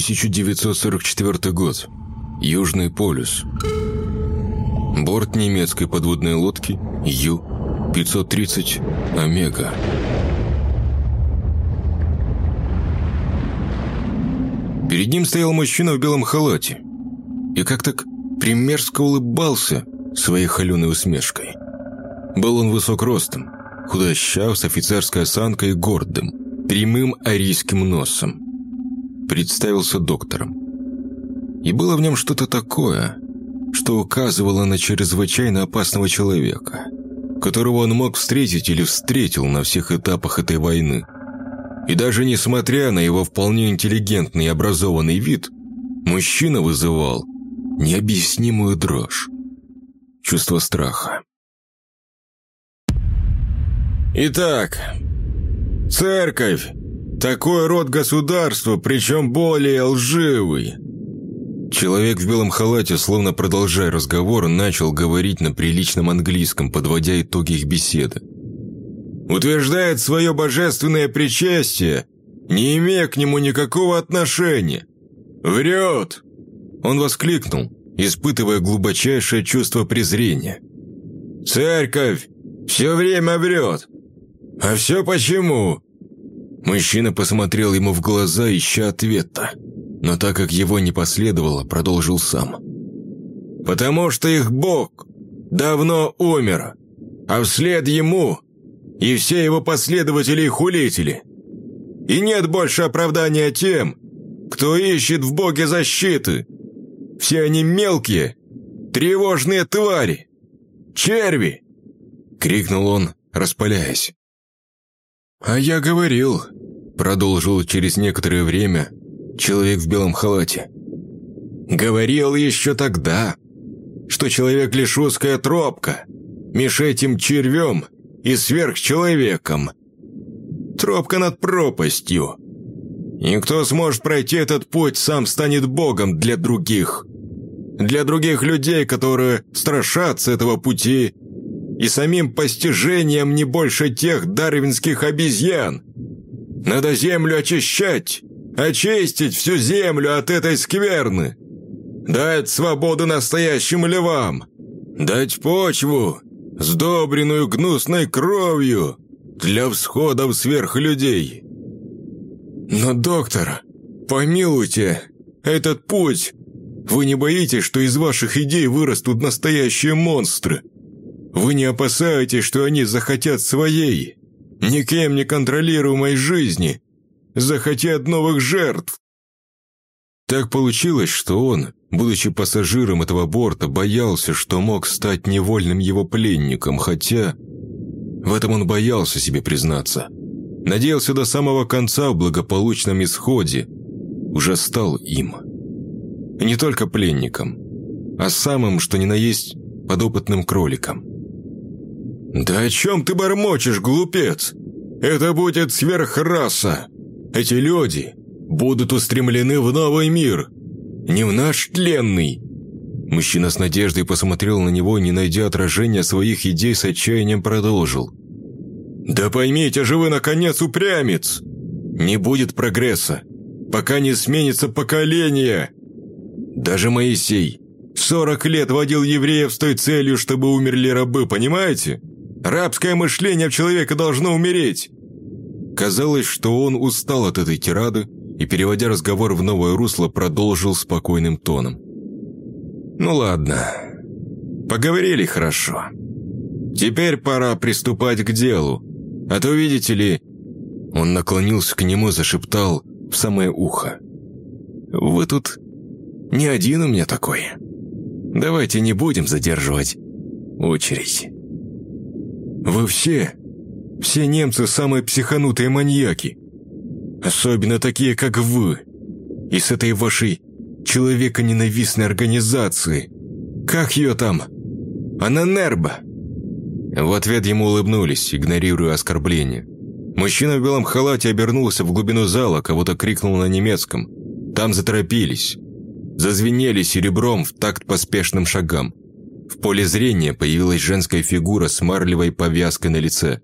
1944 год. Южный полюс. Борт немецкой подводной лодки Ю-530 «Омега». Перед ним стоял мужчина в белом халате и как так примерзко улыбался своей холеной усмешкой. Был он высок ростом, худощав, с офицерской осанкой и гордым, прямым арийским носом. Представился доктором. И было в нем что-то такое, что указывало на чрезвычайно опасного человека, которого он мог встретить или встретил на всех этапах этой войны. И даже несмотря на его вполне интеллигентный и образованный вид, мужчина вызывал необъяснимую дрожь, чувство страха. Итак, церковь – такой род государства, причем более лживый. Человек в белом халате, словно продолжая разговор, начал говорить на приличном английском, подводя итоги их беседы. Утверждает свое божественное причастие, не имея к нему никакого отношения. Врет. Он воскликнул, испытывая глубочайшее чувство презрения. «Церковь все время врет. А все почему?» Мужчина посмотрел ему в глаза, ища ответа но так как его не последовало, продолжил сам. «Потому что их Бог давно умер, а вслед ему и все его последователи и хулители. И нет больше оправдания тем, кто ищет в Боге защиты. Все они мелкие, тревожные твари, черви!» — крикнул он, распаляясь. «А я говорил», — продолжил через некоторое время, человек в белом халате. «Говорил еще тогда, что человек лишь узкая тропка, меж этим червем и сверхчеловеком. Тропка над пропастью. И кто сможет пройти этот путь, сам станет богом для других. Для других людей, которые страшатся этого пути, и самим постижением не больше тех дарвинских обезьян. Надо землю очищать, очистить всю землю от этой скверны, дать свободу настоящим львам, дать почву, сдобренную гнусной кровью, для всходов сверхлюдей. Но, доктор, помилуйте, этот путь... Вы не боитесь, что из ваших идей вырастут настоящие монстры? Вы не опасаетесь, что они захотят своей, никем не контролируемой жизни, захотят новых жертв. Так получилось, что он, будучи пассажиром этого борта, боялся, что мог стать невольным его пленником, хотя в этом он боялся себе признаться. Надеялся до самого конца в благополучном исходе, уже стал им. И не только пленником, а самым, что ни на есть, подопытным кроликом. «Да о чем ты бормочешь, глупец? Это будет сверхраса!» Эти люди будут устремлены в новый мир, не в наш тленный». Мужчина с надеждой посмотрел на него, не найдя отражения своих идей, с отчаянием продолжил. «Да поймите же вы, наконец, упрямец! Не будет прогресса, пока не сменится поколение. Даже Моисей сорок лет водил евреев с той целью, чтобы умерли рабы, понимаете? Рабское мышление в человека должно умереть. Казалось, что он устал от этой тирады и, переводя разговор в новое русло, продолжил спокойным тоном. «Ну ладно, поговорили хорошо. Теперь пора приступать к делу, а то, видите ли...» Он наклонился к нему, зашептал в самое ухо. «Вы тут не один у меня такой. Давайте не будем задерживать очередь. Вы все все немцы самые психанутые маньяки. Особенно такие, как вы. И с этой вашей человеконенавистной организации. Как ее там? Ананерба. В ответ ему улыбнулись, игнорируя оскорбление. Мужчина в белом халате обернулся в глубину зала, кого-то крикнул на немецком. Там заторопились. Зазвенели серебром в такт поспешным шагам. В поле зрения появилась женская фигура с марлевой повязкой на лице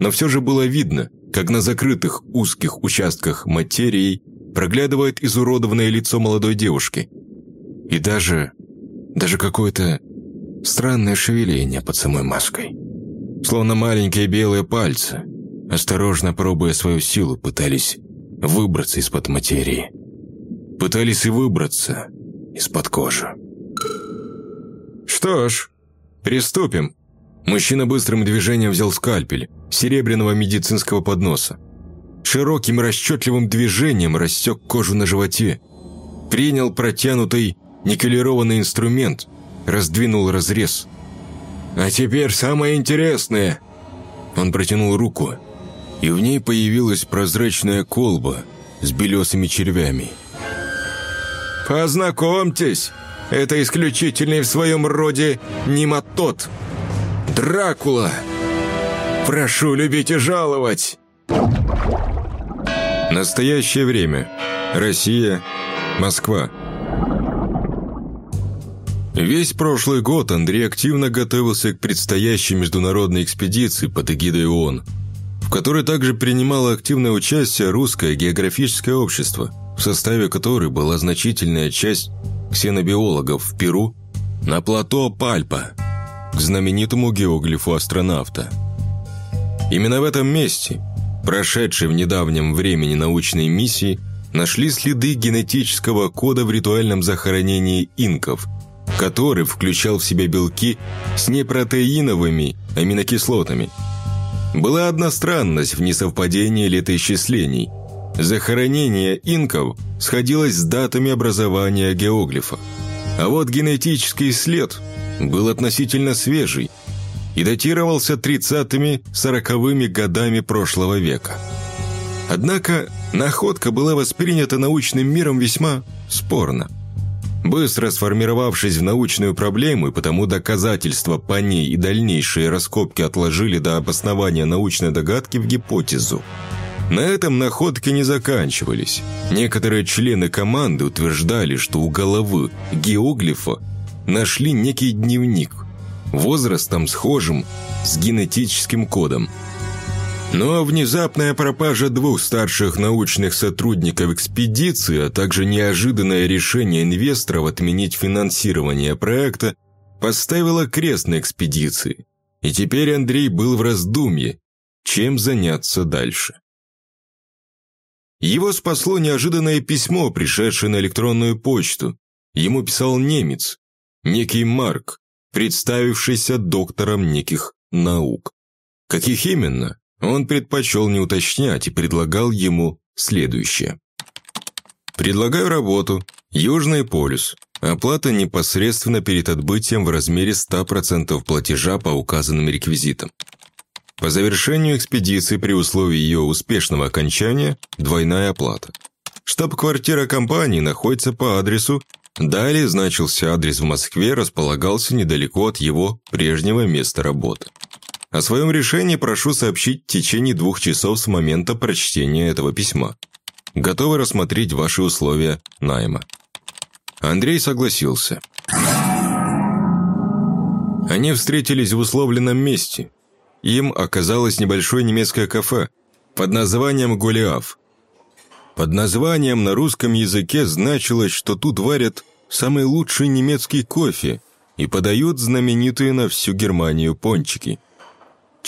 но все же было видно, как на закрытых узких участках материи проглядывает изуродованное лицо молодой девушки. И даже... даже какое-то странное шевеление под самой маской. Словно маленькие белые пальцы, осторожно пробуя свою силу, пытались выбраться из-под материи. Пытались и выбраться из-под кожи. «Что ж, приступим». Мужчина быстрым движением взял скальпель серебряного медицинского подноса. Широким расчетливым движением рассек кожу на животе. Принял протянутый никелированный инструмент, раздвинул разрез. «А теперь самое интересное!» Он протянул руку, и в ней появилась прозрачная колба с белесыми червями. «Познакомьтесь, это исключительный в своем роде нематод. Дракула! Прошу любить и жаловать!» Настоящее время. Россия. Москва. Весь прошлый год Андрей активно готовился к предстоящей международной экспедиции под эгидой ООН, в которой также принимало активное участие русское географическое общество, в составе которой была значительная часть ксенобиологов в Перу на плато Пальпа, к знаменитому геоглифу астронавта. Именно в этом месте, прошедшей в недавнем времени научной миссии, нашли следы генетического кода в ритуальном захоронении инков – который включал в себя белки с непротеиновыми аминокислотами. Была одна странность в несовпадении летоисчислений. Захоронение инков сходилось с датами образования геоглифа. А вот генетический след был относительно свежий и датировался 30-40-ми годами прошлого века. Однако находка была воспринята научным миром весьма спорно. Быстро сформировавшись в научную проблему, и потому доказательства по ней и дальнейшие раскопки отложили до обоснования научной догадки в гипотезу. На этом находки не заканчивались. Некоторые члены команды утверждали, что у головы геоглифа нашли некий дневник, возрастом схожим с генетическим кодом – но внезапная пропажа двух старших научных сотрудников экспедиции, а также неожиданное решение инвесторов отменить финансирование проекта поставило крест на экспедиции. И теперь Андрей был в раздумье, чем заняться дальше. Его спасло неожиданное письмо, пришедшее на электронную почту. Ему писал немец, некий Марк, представившийся доктором неких наук. Каких именно, он предпочел не уточнять и предлагал ему следующее. «Предлагаю работу. Южный полюс. Оплата непосредственно перед отбытием в размере 100% платежа по указанным реквизитам. По завершению экспедиции при условии ее успешного окончания – двойная оплата. Штаб-квартира компании находится по адресу Далее значился адрес в Москве, располагался недалеко от его прежнего места работы. О своем решении прошу сообщить в течение двух часов с момента прочтения этого письма. Готовы рассмотреть ваши условия найма». Андрей согласился. Они встретились в условленном месте. Им оказалось небольшое немецкое кафе под названием «Голиаф». Под названием на русском языке значилось, что тут варят самый лучший немецкий кофе и подают знаменитые на всю Германию пончики –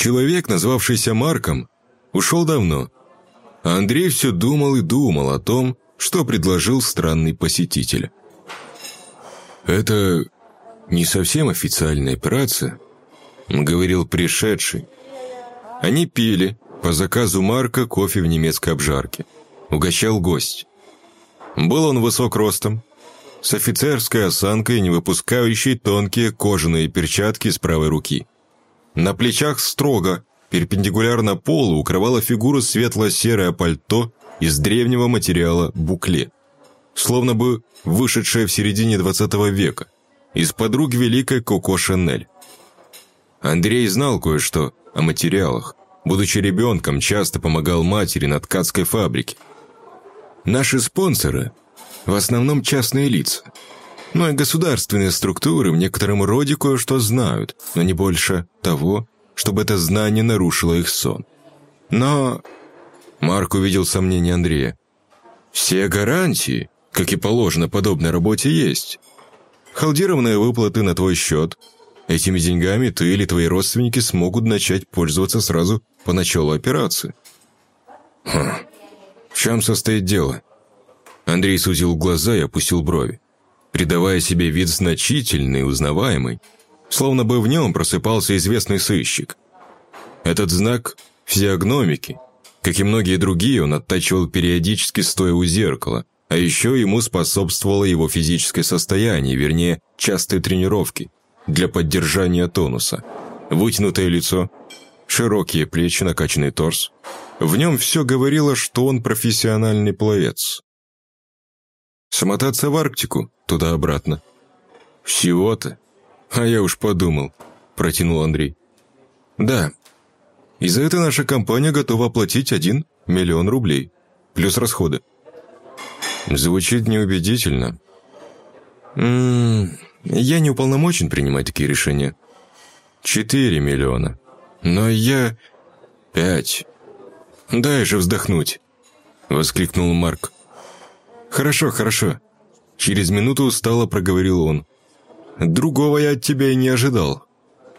Человек, назвавшийся Марком, ушел давно, а Андрей все думал и думал о том, что предложил странный посетитель. «Это не совсем официальная операция», — говорил пришедший. Они пили по заказу Марка кофе в немецкой обжарке. Угощал гость. Был он высок ростом, с офицерской осанкой, не выпускающей тонкие кожаные перчатки с правой руки. На плечах строго, перпендикулярно полу, укрывала фигуру светло-серое пальто из древнего материала букле, словно бы вышедшее в середине 20 века, из подруг великой Коко Шанель. Андрей знал кое-что о материалах. Будучи ребенком, часто помогал матери на ткацкой фабрике. Наши спонсоры – в основном частные лица – но и государственные структуры в некотором роде кое-что знают, но не больше того, чтобы это знание нарушило их сон. Но... Марк увидел сомнение Андрея. Все гарантии, как и положено подобной работе, есть. Халдированные выплаты на твой счет. Этими деньгами ты или твои родственники смогут начать пользоваться сразу по началу операции. Хм. В чем состоит дело? Андрей сузил глаза и опустил брови, придавая себе вид значительный узнаваемый, словно бы в нем просыпался известный сыщик. Этот знак физиогномики, как и многие другие, он оттачивал периодически стоя у зеркала, а еще ему способствовало его физическое состояние, вернее, частые тренировки для поддержания тонуса. Вытянутое лицо, широкие плечи, накачанный торс. В нем все говорило, что он профессиональный пловец. Смотаться в Арктику, туда-обратно. Всего-то. А я уж подумал, протянул Андрей. Да, и за это наша компания готова оплатить один миллион рублей, плюс расходы. Звучит неубедительно. М -м, я не уполномочен принимать такие решения. Четыре миллиона. Но я... Пять. Дай же вздохнуть. Воскликнул Марк. Хорошо, хорошо. Через минуту устало проговорил он. Другого я от тебя и не ожидал.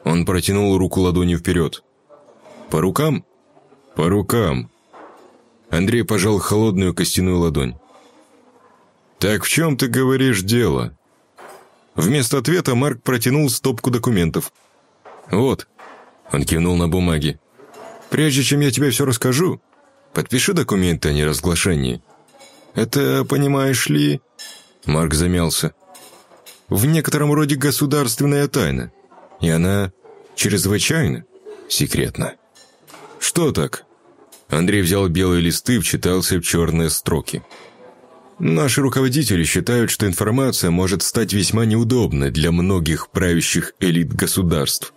Он протянул руку ладонью вперед. «По рукам?» «По рукам». Андрей пожал холодную костяную ладонь. «Так в чем, ты говоришь, дело?» Вместо ответа Марк протянул стопку документов. «Вот», — он кивнул на бумаге. «Прежде чем я тебе все расскажу, подпиши документы о неразглашении». «Это, понимаешь ли...» Марк замялся. «В некотором роде государственная тайна, и она чрезвычайно секретна». «Что так?» Андрей взял белые листы, вчитался в черные строки. Наши руководители считают, что информация может стать весьма неудобной для многих правящих элит государств.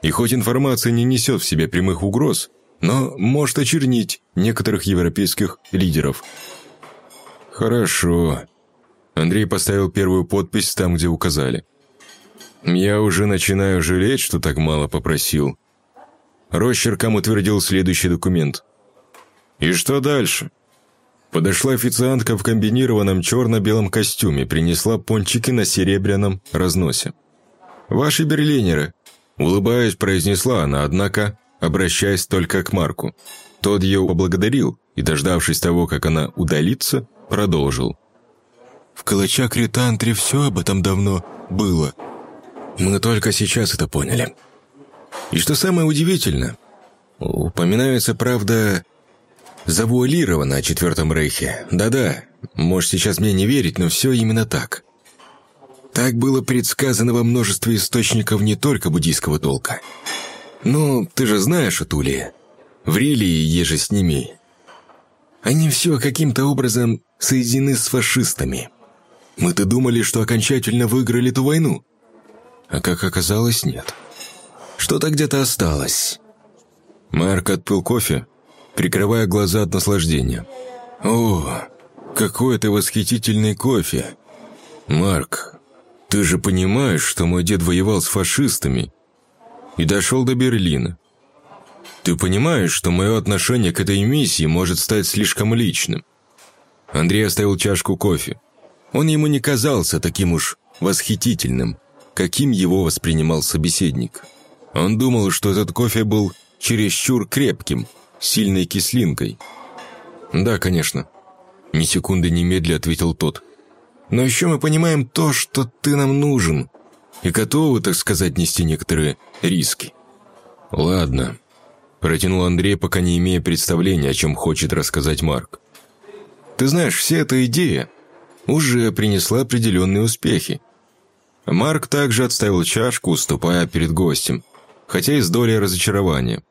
И хоть информация не несет в себе прямых угроз, но может очернить некоторых европейских лидеров. Хорошо. Андрей поставил первую подпись там, где указали. Я уже начинаю жалеть, что так мало попросил. Росчерком утвердил следующий документ. И что дальше? Подошла официантка в комбинированном черно-белом костюме, принесла пончики на серебряном разносе. «Ваши берлинеры», — улыбаясь, произнесла она, однако, обращаясь только к Марку. Тот ее поблагодарил и, дождавшись того, как она удалится, продолжил. «В Калачак-Ретантре все об этом давно было. Мы только сейчас это поняли. И что самое удивительное, упоминается, правда, завуалировано о Четвертом Рейхе. Да-да, можешь сейчас мне не верить, но все именно так. Так было предсказано во множестве источников не только буддийского толка. Ну, ты же знаешь, Атулия, в Рилии еже с ними. Они все каким-то образом соединены с фашистами. Мы-то думали, что окончательно выиграли ту войну. А как оказалось, нет. Что-то где-то осталось. Марк отпил кофе, прикрывая глаза от наслаждения. «О, какой это восхитительный кофе! Марк, ты же понимаешь, что мой дед воевал с фашистами и дошел до Берлина. Ты понимаешь, что мое отношение к этой миссии может стать слишком личным?» Андрей оставил чашку кофе. Он ему не казался таким уж восхитительным, каким его воспринимал собеседник. Он думал, что этот кофе был чересчур крепким – сильной кислинкой. «Да, конечно», — ни секунды немедля ответил тот. «Но еще мы понимаем то, что ты нам нужен, и готовы, так сказать, нести некоторые риски». «Ладно», — протянул Андрей, пока не имея представления, о чем хочет рассказать Марк. «Ты знаешь, вся эта идея уже принесла определенные успехи. Марк также отставил чашку, уступая перед гостем, хотя и с долей разочарования.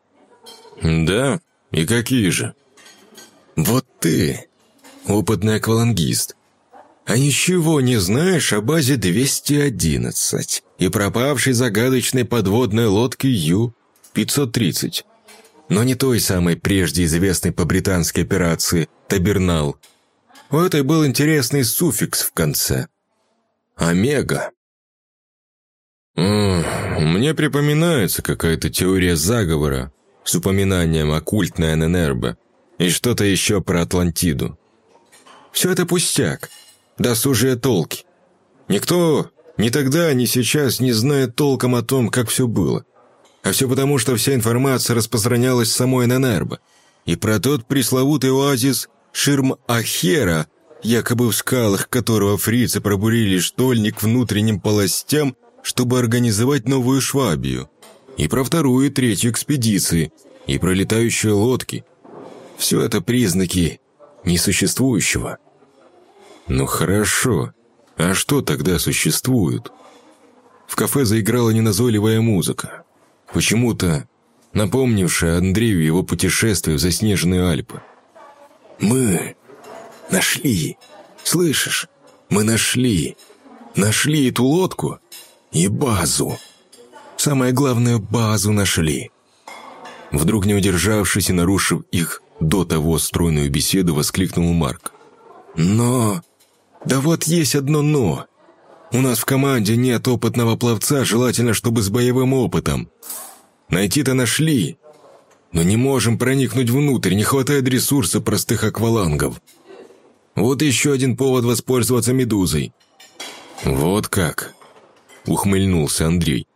«Да, «И какие же?» «Вот ты, опытный аквалангист, а ничего не знаешь о базе 211 и пропавшей загадочной подводной лодке Ю-530, но не той самой прежде известной по британской операции «Табернал». У этой был интересный суффикс в конце. «Омега». «Мне припоминается какая-то теория заговора с упоминанием оккультной Аненербе и что-то еще про Атлантиду. Все это пустяк, досужие толки. Никто ни тогда, ни сейчас не знает толком о том, как все было. А все потому, что вся информация распространялась самой Нанербо. И про тот пресловутый оазис Ширм-Ахера, якобы в скалах которого фрицы пробурили штольник внутренним полостям, чтобы организовать новую Швабию. И про вторую и третью экспедиции, и про летающие лодки. Все это признаки несуществующего. Ну хорошо, а что тогда существует? В кафе заиграла неназойливая музыка. Почему-то напомнившая Андрею его путешествие в заснеженные Альпы. «Мы нашли, слышишь? Мы нашли, нашли эту лодку и базу. Самое главное, базу нашли». Вдруг не удержавшись и нарушив их до того стройную беседу, воскликнул Марк. «Но да вот есть одно «но». У нас в команде нет опытного пловца, желательно, чтобы с боевым опытом. Найти-то нашли, но не можем проникнуть внутрь, не хватает ресурса простых аквалангов. Вот еще один повод воспользоваться медузой. Вот как, ухмыльнулся Андрей.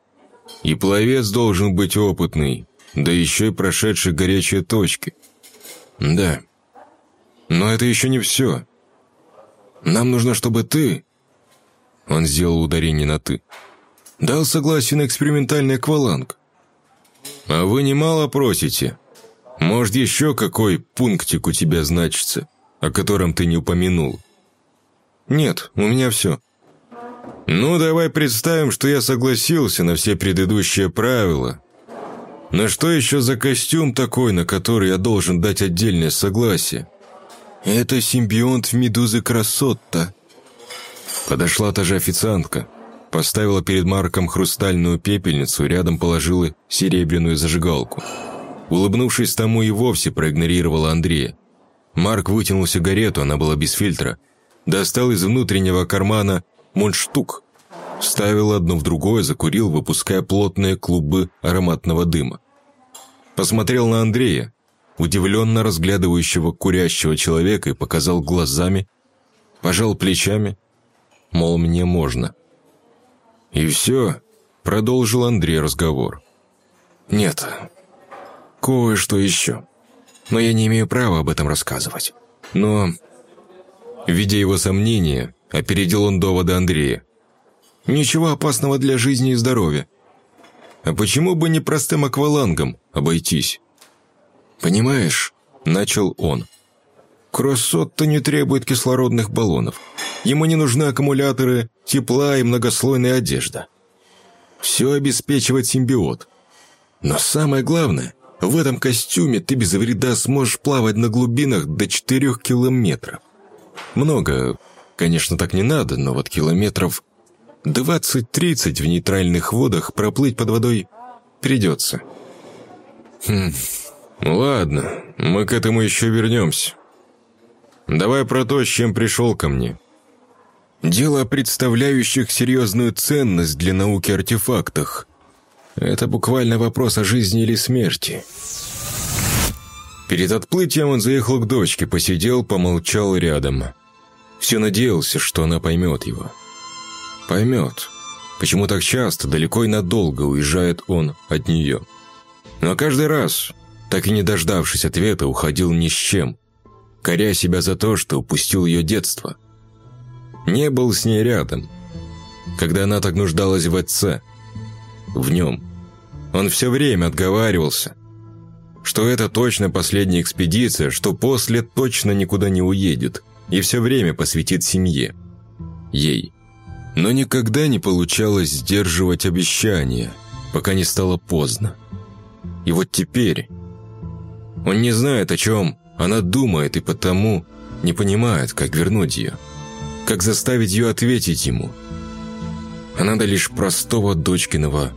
И пловец должен быть опытный, да еще и прошедший горячие точки. Да, но это еще не все. Нам нужно, чтобы ты...» Он сделал ударение на «ты». «Дал согласие на экспериментальный акваланг». «А вы немало просите. Может, еще какой пунктик у тебя значится, о котором ты не упомянул?» «Нет, у меня все». «Ну, давай представим, что я согласился на все предыдущие правила. Но что еще за костюм такой, на который я должен дать отдельное согласие?» «Это симбионт медузы Красотта». Подошла та же официантка, поставила перед Марком хрустальную пепельницу, рядом положила серебряную зажигалку. Улыбнувшись тому и вовсе проигнорировала Андрея. Марк вытянул сигарету, она была без фильтра, достал из внутреннего кармана мундштук, вставил одно в другое, закурил, выпуская плотные клубы ароматного дыма. Посмотрел на Андрея, удивленно разглядывающего курящего человека и показал глазами, пожал плечами, мол, мне можно. И все, продолжил Андрей разговор. Нет, кое-что еще. Но я не имею права об этом рассказывать. Но, видя его сомнения, опередил он доводы Андрея. Ничего опасного для жизни и здоровья. А почему бы не простым аквалангом обойтись? «Понимаешь?» – начал он. «Кроссотто не требует кислородных баллонов. Ему не нужны аккумуляторы, тепла и многослойная одежда. Все обеспечивает симбиот. Но самое главное, в этом костюме ты без вреда сможешь плавать на глубинах до 4 километров. Много, конечно, так не надо, но вот километров 20-30 в нейтральных водах проплыть под водой придется. Хм, «Ладно, мы к этому еще вернемся. Давай про то, с чем пришел ко мне». «Дело о представляющих серьезную ценность для науки артефактах. Это буквально вопрос о жизни или смерти». Перед отплытием он заехал к дочке, посидел, помолчал рядом. Все надеялся, что она поймет его. Поймет. Почему так часто, далеко и надолго уезжает он от нее. Но каждый раз, так и не дождавшись ответа, уходил ни с чем, коря себя за то, что упустил ее детство. Не был с ней рядом, когда она так нуждалась в отце, в нем. Он все время отговаривался, что это точно последняя экспедиция, что после точно никуда не уедет и все время посвятит семье, ей. Но никогда не получалось сдерживать обещания, пока не стало поздно. И вот теперь он не знает, о чем она думает, и потому не понимает, как вернуть ее, как заставить ее ответить ему. А надо лишь простого дочкиного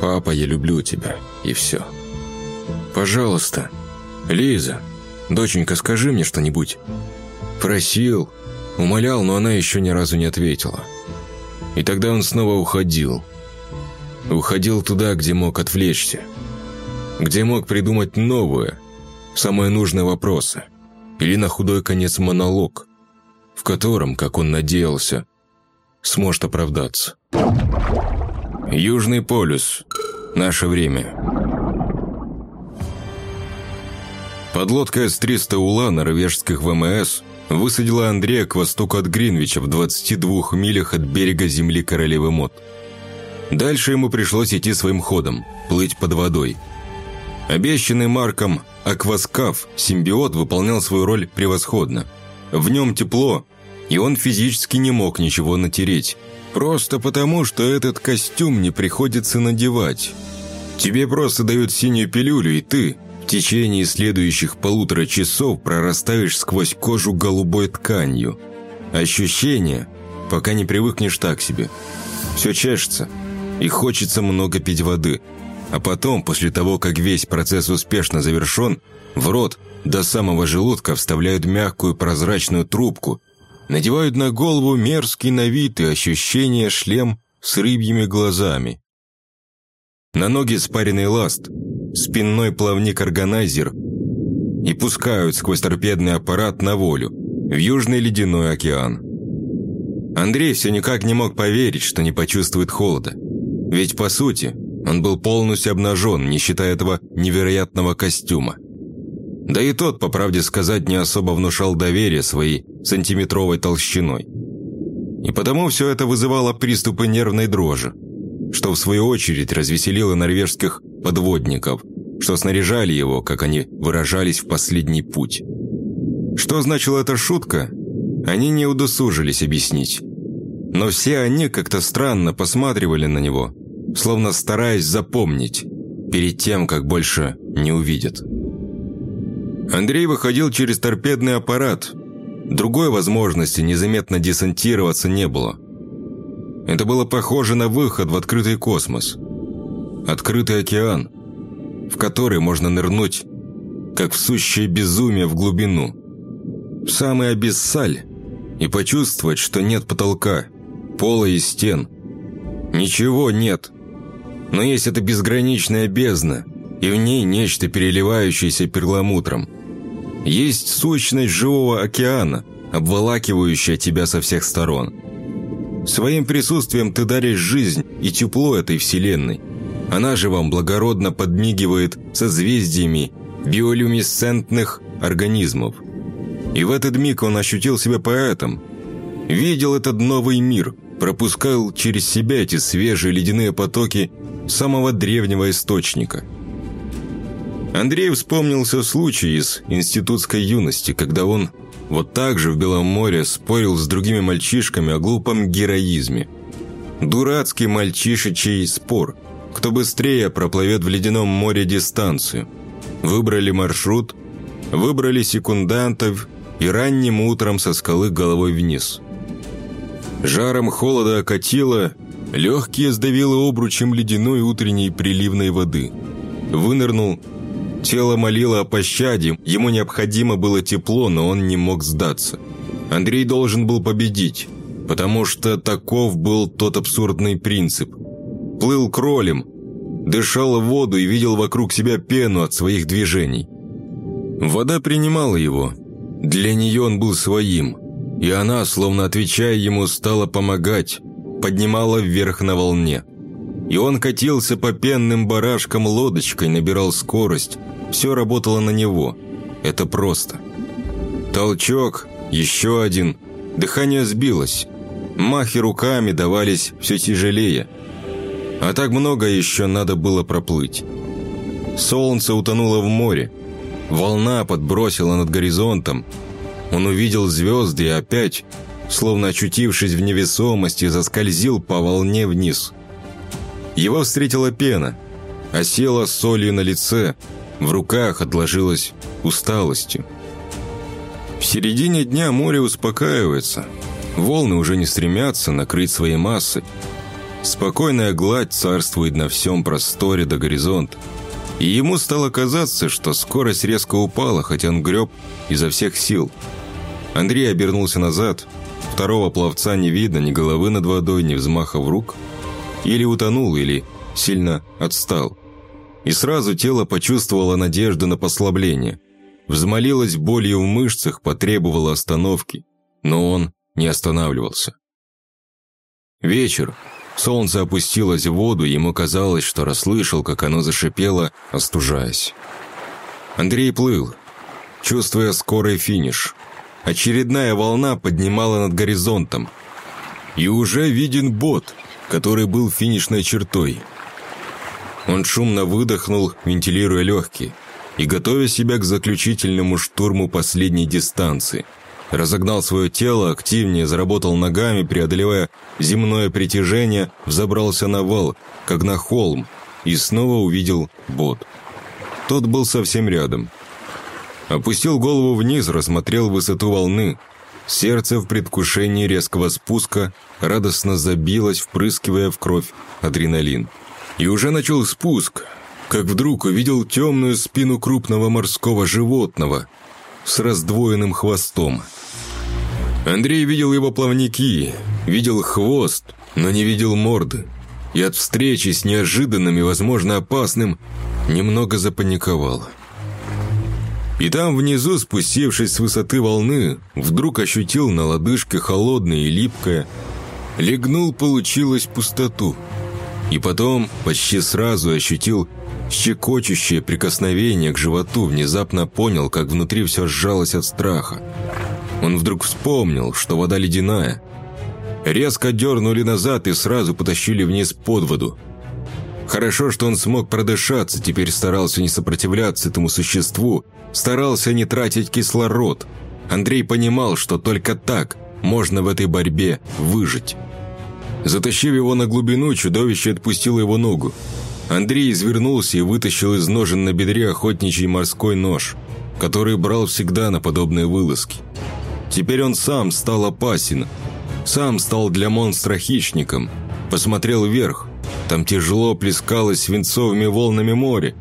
«Папа, я люблю тебя» и все. «Пожалуйста, Лиза, доченька, скажи мне что-нибудь». Просил, умолял, но она еще ни разу не ответила. И тогда он снова уходил. Уходил туда, где мог отвлечься где мог придумать новые, самые нужные вопросы, или на худой конец монолог, в котором, как он надеялся, сможет оправдаться. Южный полюс. Наше время. Подлодка С-300 Ула норвежских ВМС высадила Андрея к востоку от Гринвича в 22 милях от берега земли королевы Мод. Дальше ему пришлось идти своим ходом, плыть под водой. Обещанный Марком Акваскаф, симбиот, выполнял свою роль превосходно. В нем тепло, и он физически не мог ничего натереть. Просто потому, что этот костюм не приходится надевать. Тебе просто дают синюю пилюлю, и ты течение следующих полутора часов прорастаешь сквозь кожу голубой тканью. Ощущение, пока не привыкнешь так себе. Все чешется, и хочется много пить воды. А потом, после того, как весь процесс успешно завершен, в рот до самого желудка вставляют мягкую прозрачную трубку, надевают на голову мерзкий на вид и ощущение шлем с рыбьими глазами. На ноги спаренный ласт, спинной плавник-органайзер и пускают сквозь торпедный аппарат на волю, в Южный Ледяной океан. Андрей все никак не мог поверить, что не почувствует холода. Ведь, по сути, он был полностью обнажен, не считая этого невероятного костюма. Да и тот, по правде сказать, не особо внушал доверие своей сантиметровой толщиной. И потому все это вызывало приступы нервной дрожи, что в свою очередь развеселило норвежских подводников, что снаряжали его, как они выражались, в последний путь. Что значила эта шутка, они не удосужились объяснить. Но все они как-то странно посматривали на него, словно стараясь запомнить, перед тем, как больше не увидят. Андрей выходил через торпедный аппарат. Другой возможности незаметно десантироваться не было. Это было похоже на выход в открытый космос. Открытый океан, в который можно нырнуть, как в сущее безумие в глубину. В самый абиссаль и почувствовать, что нет потолка, пола и стен. Ничего нет, но есть эта безграничная бездна, и в ней нечто переливающееся перламутром. Есть сущность живого океана, обволакивающая тебя со всех сторон. Своим присутствием ты даришь жизнь и тепло этой вселенной. Она же вам благородно подмигивает созвездиями биолюминесцентных организмов. И в этот миг он ощутил себя поэтом. Видел этот новый мир, пропускал через себя эти свежие ледяные потоки самого древнего источника. Андрей вспомнился случай из институтской юности, когда он вот так же в Белом море спорил с другими мальчишками о глупом героизме. Дурацкий мальчишечий спор, кто быстрее проплывет в ледяном море дистанцию. Выбрали маршрут, выбрали секундантов и ранним утром со скалы головой вниз. Жаром холода окатило, Легкие сдавило обручем ледяной утренней приливной воды. Вынырнул. Тело молило о пощаде, ему необходимо было тепло, но он не мог сдаться. Андрей должен был победить, потому что таков был тот абсурдный принцип. Плыл кролем, дышал воду и видел вокруг себя пену от своих движений. Вода принимала его. Для нее он был своим, и она, словно отвечая ему, стала помогать, поднимала вверх на волне. И он катился по пенным барашкам лодочкой, набирал скорость. Все работало на него. Это просто. Толчок, еще один. Дыхание сбилось. Махи руками давались все тяжелее. А так много еще надо было проплыть. Солнце утонуло в море. Волна подбросила над горизонтом. Он увидел звезды и опять словно очутившись в невесомости, заскользил по волне вниз. Его встретила пена, осела солью на лице, в руках отложилась усталостью. В середине дня море успокаивается, волны уже не стремятся накрыть своей массой. Спокойная гладь царствует на всем просторе до горизонта. И ему стало казаться, что скорость резко упала, хотя он греб изо всех сил. Андрей обернулся назад – Второго пловца не видно ни головы над водой, ни взмахов рук. Или утонул, или сильно отстал. И сразу тело почувствовало надежду на послабление. Взмолилось болью в мышцах, потребовало остановки. но он не останавливался. Вечер. Солнце опустилось в воду, ему казалось, что расслышал, как оно зашипело, остужаясь. Андрей плыл, чувствуя скорый финиш. Очередная волна поднимала над горизонтом. И уже виден бот, который был финишной чертой. Он шумно выдохнул, вентилируя легкие, и готовя себя к заключительному штурму последней дистанции. Разогнал свое тело, активнее заработал ногами, преодолевая земное притяжение, взобрался на вал, как на холм, и снова увидел бот. Тот был совсем рядом. Опустил голову вниз, рассмотрел высоту волны. Сердце в предвкушении резкого спуска радостно забилось, впрыскивая в кровь адреналин. И уже начал спуск, как вдруг увидел темную спину крупного морского животного с раздвоенным хвостом. Андрей видел его плавники, видел хвост, но не видел морды. И от встречи с неожиданным и, возможно, опасным немного запаниковал. И там внизу, спустившись с высоты волны, вдруг ощутил на лодыжке холодное и липкое. Легнул, получилось пустоту. И потом почти сразу ощутил щекочущее прикосновение к животу, внезапно понял, как внутри все сжалось от страха. Он вдруг вспомнил, что вода ледяная. Резко дернули назад и сразу потащили вниз под воду. Хорошо, что он смог продышаться, теперь старался не сопротивляться этому существу, старался не тратить кислород. Андрей понимал, что только так можно в этой борьбе выжить. Затащив его на глубину, чудовище отпустило его ногу. Андрей извернулся и вытащил из ножен на бедре охотничий морской нож, который брал всегда на подобные вылазки. Теперь он сам стал опасен, сам стал для монстра хищником. Посмотрел вверх, там тяжело плескалось свинцовыми волнами море.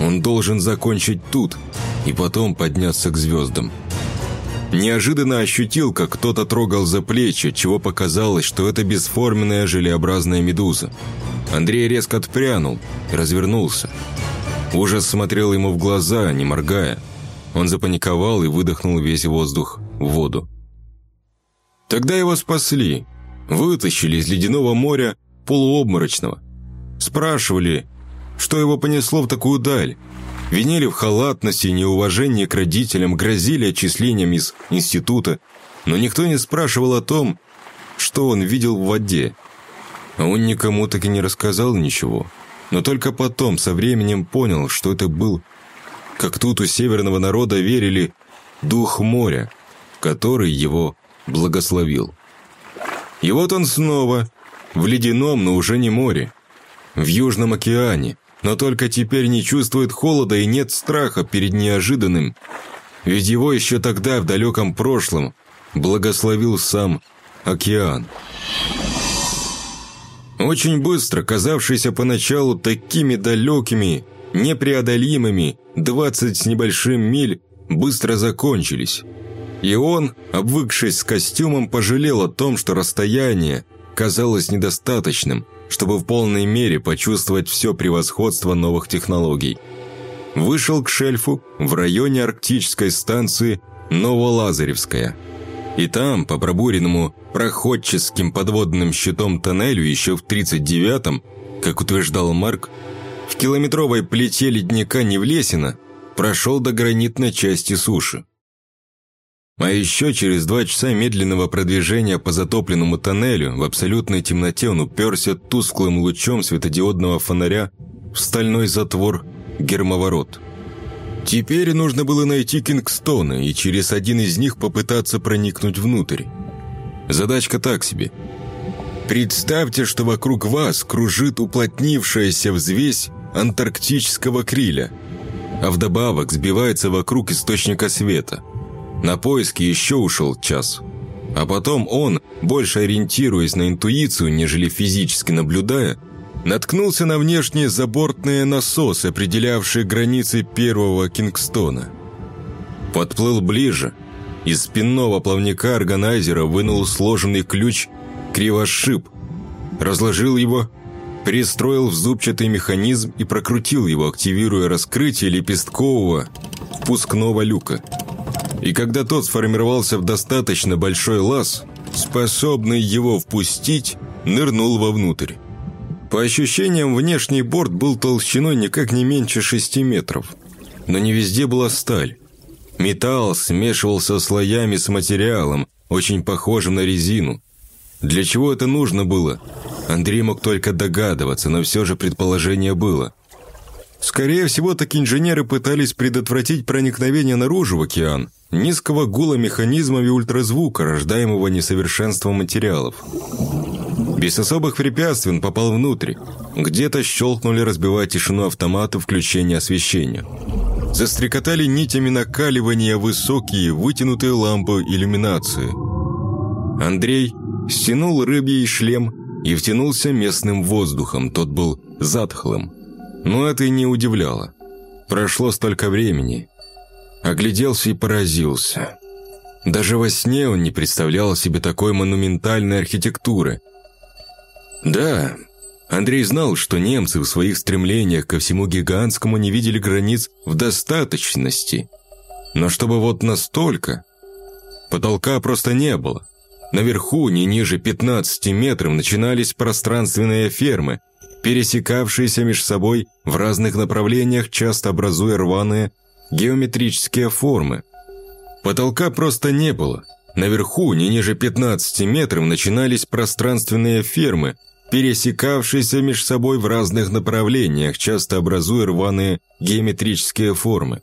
Он должен закончить тут и потом подняться к звездам. Неожиданно ощутил, как кто-то трогал за плечи, чего показалось, что это бесформенная желеобразная медуза. Андрей резко отпрянул и развернулся. Ужас смотрел ему в глаза, не моргая. Он запаниковал и выдохнул весь воздух в воду. Тогда его спасли, вытащили из ледяного моря полуобморочного. Спрашивали, что его понесло в такую даль, Винили в халатности и неуважении к родителям, грозили отчислением из института, но никто не спрашивал о том, что он видел в воде. А он никому так и не рассказал ничего. Но только потом, со временем, понял, что это был, как тут у северного народа верили, дух моря, который его благословил. И вот он снова, в ледяном, но уже не море, в Южном океане, но только теперь не чувствует холода и нет страха перед неожиданным. Ведь его еще тогда, в далеком прошлом, благословил сам океан. Очень быстро, казавшиеся поначалу такими далекими, непреодолимыми, двадцать с небольшим миль, быстро закончились. И он, обвыкшись с костюмом, пожалел о том, что расстояние казалось недостаточным – чтобы в полной мере почувствовать все превосходство новых технологий. Вышел к шельфу в районе арктической станции Новолазаревская. И там, по пробуренному проходческим подводным щитом тоннелю еще в 39-м, как утверждал Марк, в километровой плите ледника Невлесина прошел до гранитной части суши. А еще через два часа медленного продвижения по затопленному тоннелю в абсолютной темноте он уперся тусклым лучом светодиодного фонаря в стальной затвор гермоворот. Теперь нужно было найти Кингстона и через один из них попытаться проникнуть внутрь. Задачка так себе. Представьте, что вокруг вас кружит уплотнившаяся взвесь антарктического криля, а вдобавок сбивается вокруг источника света – на поиски еще ушел час. А потом он, больше ориентируясь на интуицию, нежели физически наблюдая, наткнулся на внешние забортные насосы, определявшие границы первого Кингстона. Подплыл ближе. Из спинного плавника органайзера вынул сложенный ключ кривошип, разложил его, перестроил в зубчатый механизм и прокрутил его, активируя раскрытие лепесткового впускного люка – И когда тот сформировался в достаточно большой лаз, способный его впустить, нырнул вовнутрь. По ощущениям, внешний борт был толщиной никак не меньше шести метров. Но не везде была сталь. Металл смешивался слоями с материалом, очень похожим на резину. Для чего это нужно было? Андрей мог только догадываться, но все же предположение было. Скорее всего, так инженеры пытались предотвратить проникновение наружу в океан низкого гула механизмов и ультразвука, рождаемого несовершенством материалов. Без особых препятствий он попал внутрь. Где-то щелкнули, разбивая тишину автомата включения освещения. Застрекотали нитями накаливания высокие, вытянутые лампы иллюминации. Андрей стянул рыбий шлем и втянулся местным воздухом, тот был затхлым. Но это и не удивляло. Прошло столько времени. Огляделся и поразился. Даже во сне он не представлял себе такой монументальной архитектуры. Да, Андрей знал, что немцы в своих стремлениях ко всему гигантскому не видели границ в достаточности. Но чтобы вот настолько... Потолка просто не было. Наверху, не ниже 15 метров, начинались пространственные фермы, пересекавшиеся между собой в разных направлениях, часто образуя рваные геометрические формы. Потолка просто не было. Наверху, не ниже 15 метров, начинались пространственные фермы, пересекавшиеся между собой в разных направлениях, часто образуя рваные геометрические формы.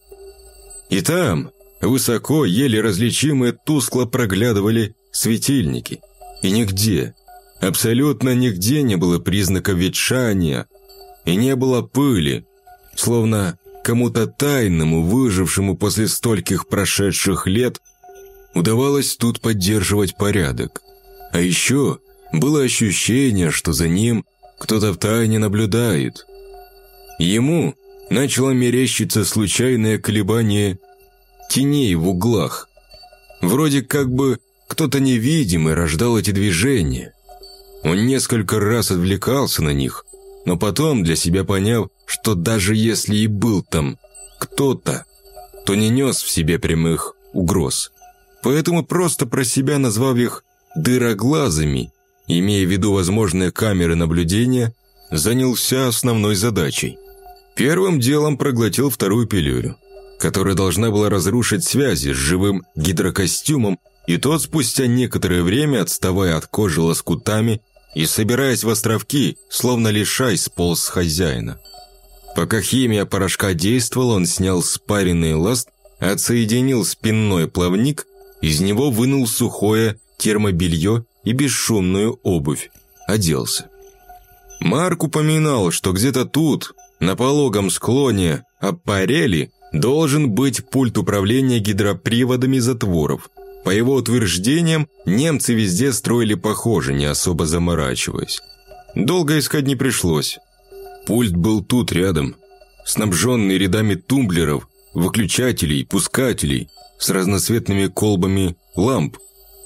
И там, высоко, еле различимые, тускло проглядывали светильники. И нигде, абсолютно нигде не было признаков ветшания, и не было пыли, словно кому-то тайному, выжившему после стольких прошедших лет, удавалось тут поддерживать порядок. А еще было ощущение, что за ним кто-то втайне наблюдает. Ему начало мерещиться случайное колебание теней в углах. Вроде как бы кто-то невидимый рождал эти движения. Он несколько раз отвлекался на них, но потом, для себя поняв, что даже если и был там кто-то, то не нес в себе прямых угроз. Поэтому просто про себя назвав их «дыроглазыми», имея в виду возможные камеры наблюдения, занялся основной задачей. Первым делом проглотил вторую пилюлю, которая должна была разрушить связи с живым гидрокостюмом, и тот спустя некоторое время, отставая от кожи лоскутами, и, собираясь в островки, словно лишай сполз с хозяина. Пока химия порошка действовала, он снял спаренный ласт, отсоединил спинной плавник, из него вынул сухое термобелье и бесшумную обувь. Оделся. Марк упоминал, что где-то тут, на пологом склоне Аппарели, должен быть пульт управления гидроприводами затворов – по его утверждениям, немцы везде строили похоже, не особо заморачиваясь. Долго искать не пришлось. Пульт был тут, рядом, снабженный рядами тумблеров, выключателей, пускателей, с разноцветными колбами ламп,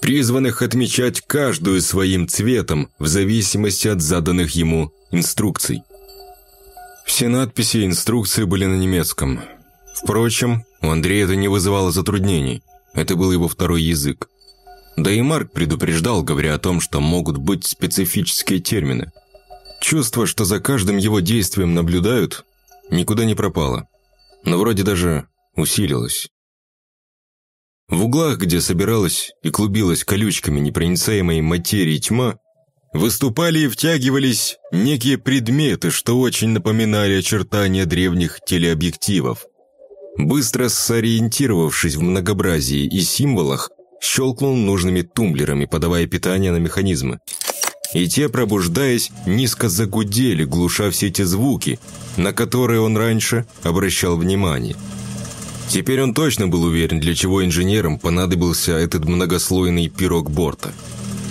призванных отмечать каждую своим цветом в зависимости от заданных ему инструкций. Все надписи и инструкции были на немецком. Впрочем, у Андрея это не вызывало затруднений. Это был его второй язык. Да и Марк предупреждал, говоря о том, что могут быть специфические термины. Чувство, что за каждым его действием наблюдают, никуда не пропало. Но вроде даже усилилось. В углах, где собиралась и клубилась колючками непроницаемой материи тьма, выступали и втягивались некие предметы, что очень напоминали очертания древних телеобъективов. Быстро сориентировавшись в многообразии и символах, щелкнул нужными тумблерами, подавая питание на механизмы. И те, пробуждаясь, низко загудели, глуша все эти звуки, на которые он раньше обращал внимание. Теперь он точно был уверен, для чего инженерам понадобился этот многослойный пирог борта.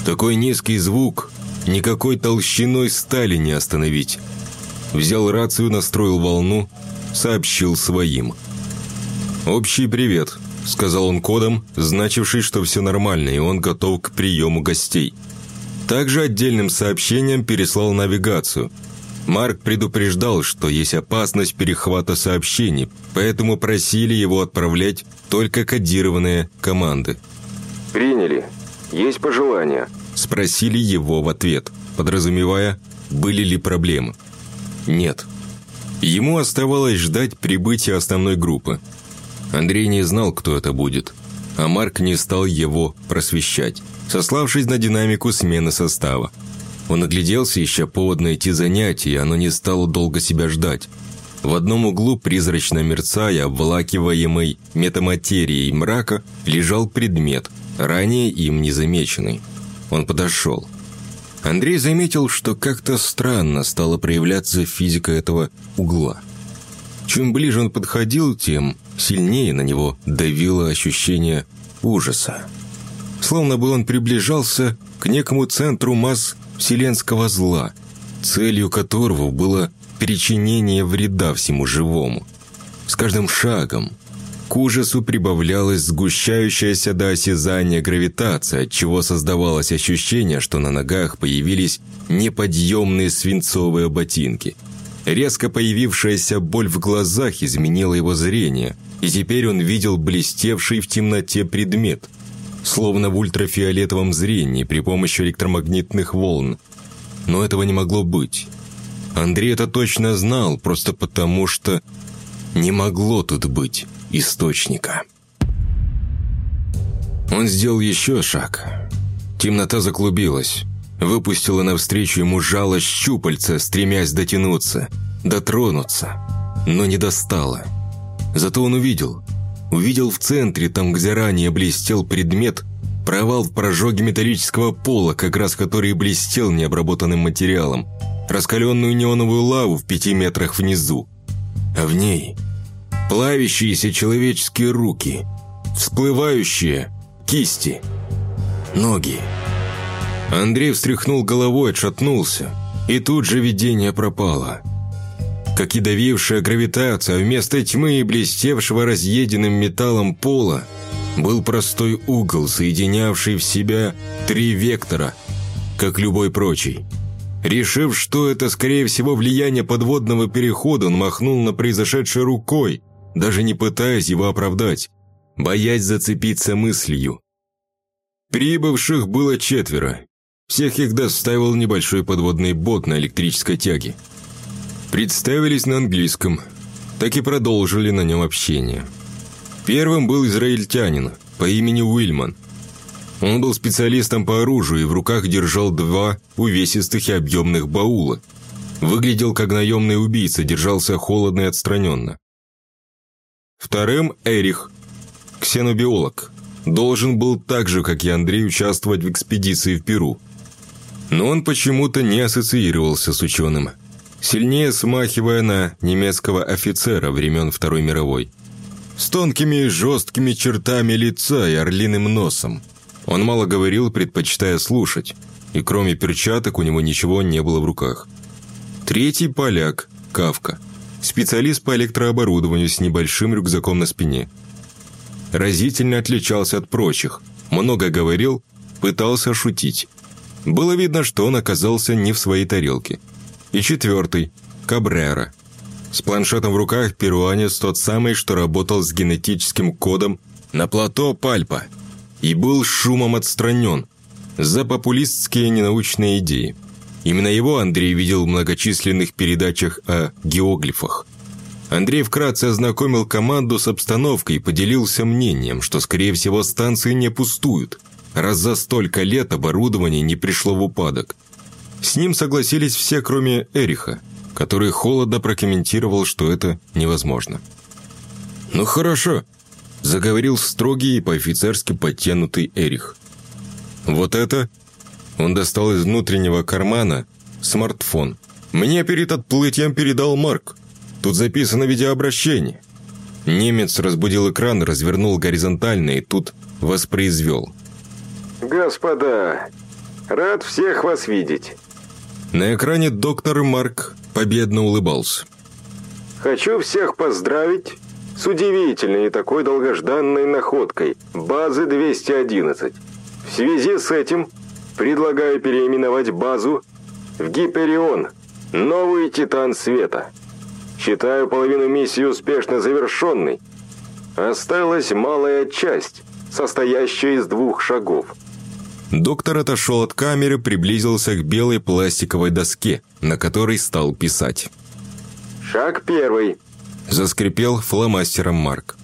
Такой низкий звук никакой толщиной стали не остановить. Взял рацию, настроил волну, сообщил своим – «Общий привет», — сказал он кодом, значивший, что все нормально, и он готов к приему гостей. Также отдельным сообщением переслал навигацию. Марк предупреждал, что есть опасность перехвата сообщений, поэтому просили его отправлять только кодированные команды. «Приняли. Есть пожелания?» Спросили его в ответ, подразумевая, были ли проблемы. Нет. Ему оставалось ждать прибытия основной группы. Андрей не знал, кто это будет, а Марк не стал его просвещать, сославшись на динамику смены состава. Он огляделся, ища повод найти занятие, оно не стало долго себя ждать. В одном углу, призрачно мерцая, обволакиваемый метаматерией мрака, лежал предмет, ранее им незамеченный. Он подошел. Андрей заметил, что как-то странно стала проявляться физика этого угла. Чем ближе он подходил, тем сильнее на него давило ощущение ужаса. Словно бы он приближался к некому центру масс вселенского зла, целью которого было причинение вреда всему живому. С каждым шагом к ужасу прибавлялась сгущающаяся до осязания гравитация, отчего создавалось ощущение, что на ногах появились неподъемные свинцовые ботинки. Резко появившаяся боль в глазах изменила его зрение, и теперь он видел блестевший в темноте предмет – словно в ультрафиолетовом зрении при помощи электромагнитных волн. Но этого не могло быть. Андрей это точно знал, просто потому что не могло тут быть источника. Он сделал еще шаг. Темнота заклубилась. Выпустила навстречу ему жало щупальца, стремясь дотянуться, дотронуться, но не достала. Зато он увидел – увидел в центре, там, где ранее блестел предмет, провал в прожоге металлического пола, как раз который блестел необработанным материалом, раскаленную неоновую лаву в пяти метрах внизу. А в ней плавящиеся человеческие руки, всплывающие кисти, ноги. Андрей встряхнул головой, отшатнулся, и тут же видение пропало – как и давившая гравитация, вместо тьмы и блестевшего разъеденным металлом пола был простой угол, соединявший в себя три вектора, как любой прочий. Решив, что это, скорее всего, влияние подводного перехода, он махнул на произошедшее рукой, даже не пытаясь его оправдать, боясь зацепиться мыслью. Прибывших было четверо. Всех их доставил небольшой подводный бот на электрической тяге. Представились на английском, так и продолжили на нем общение. Первым был израильтянин по имени Уильман. Он был специалистом по оружию и в руках держал два увесистых и объемных баула. Выглядел как наемный убийца, держался холодно и отстраненно. Вторым – Эрих, ксенобиолог. Должен был так же, как и Андрей, участвовать в экспедиции в Перу. Но он почему-то не ассоциировался с ученым – сильнее смахивая на немецкого офицера времен Второй мировой. С тонкими и жесткими чертами лица и орлиным носом. Он мало говорил, предпочитая слушать, и кроме перчаток у него ничего не было в руках. Третий поляк, Кавка, специалист по электрооборудованию с небольшим рюкзаком на спине. Разительно отличался от прочих, много говорил, пытался шутить. Было видно, что он оказался не в своей тарелке – и четвертый – Кабрера. С планшетом в руках перуанец тот самый, что работал с генетическим кодом на плато Пальпа и был шумом отстранен за популистские ненаучные идеи. Именно его Андрей видел в многочисленных передачах о геоглифах. Андрей вкратце ознакомил команду с обстановкой и поделился мнением, что, скорее всего, станции не пустуют, раз за столько лет оборудование не пришло в упадок – с ним согласились все, кроме Эриха, который холодно прокомментировал, что это невозможно. «Ну хорошо», – заговорил строгий и по-офицерски подтянутый Эрих. «Вот это?» Он достал из внутреннего кармана смартфон. «Мне перед отплытием передал Марк. Тут записано видеообращение». Немец разбудил экран, развернул горизонтально и тут воспроизвел. «Господа, рад всех вас видеть. На экране доктор Марк победно улыбался. «Хочу всех поздравить с удивительной и такой долгожданной находкой базы 211. В связи с этим предлагаю переименовать базу в Гиперион Новый Титан Света. Считаю половину миссии успешно завершенной. Осталась малая часть, состоящая из двух шагов. Доктор отошел от камеры, приблизился к белой пластиковой доске, на которой стал писать. «Шаг первый», – заскрипел фломастером Марк.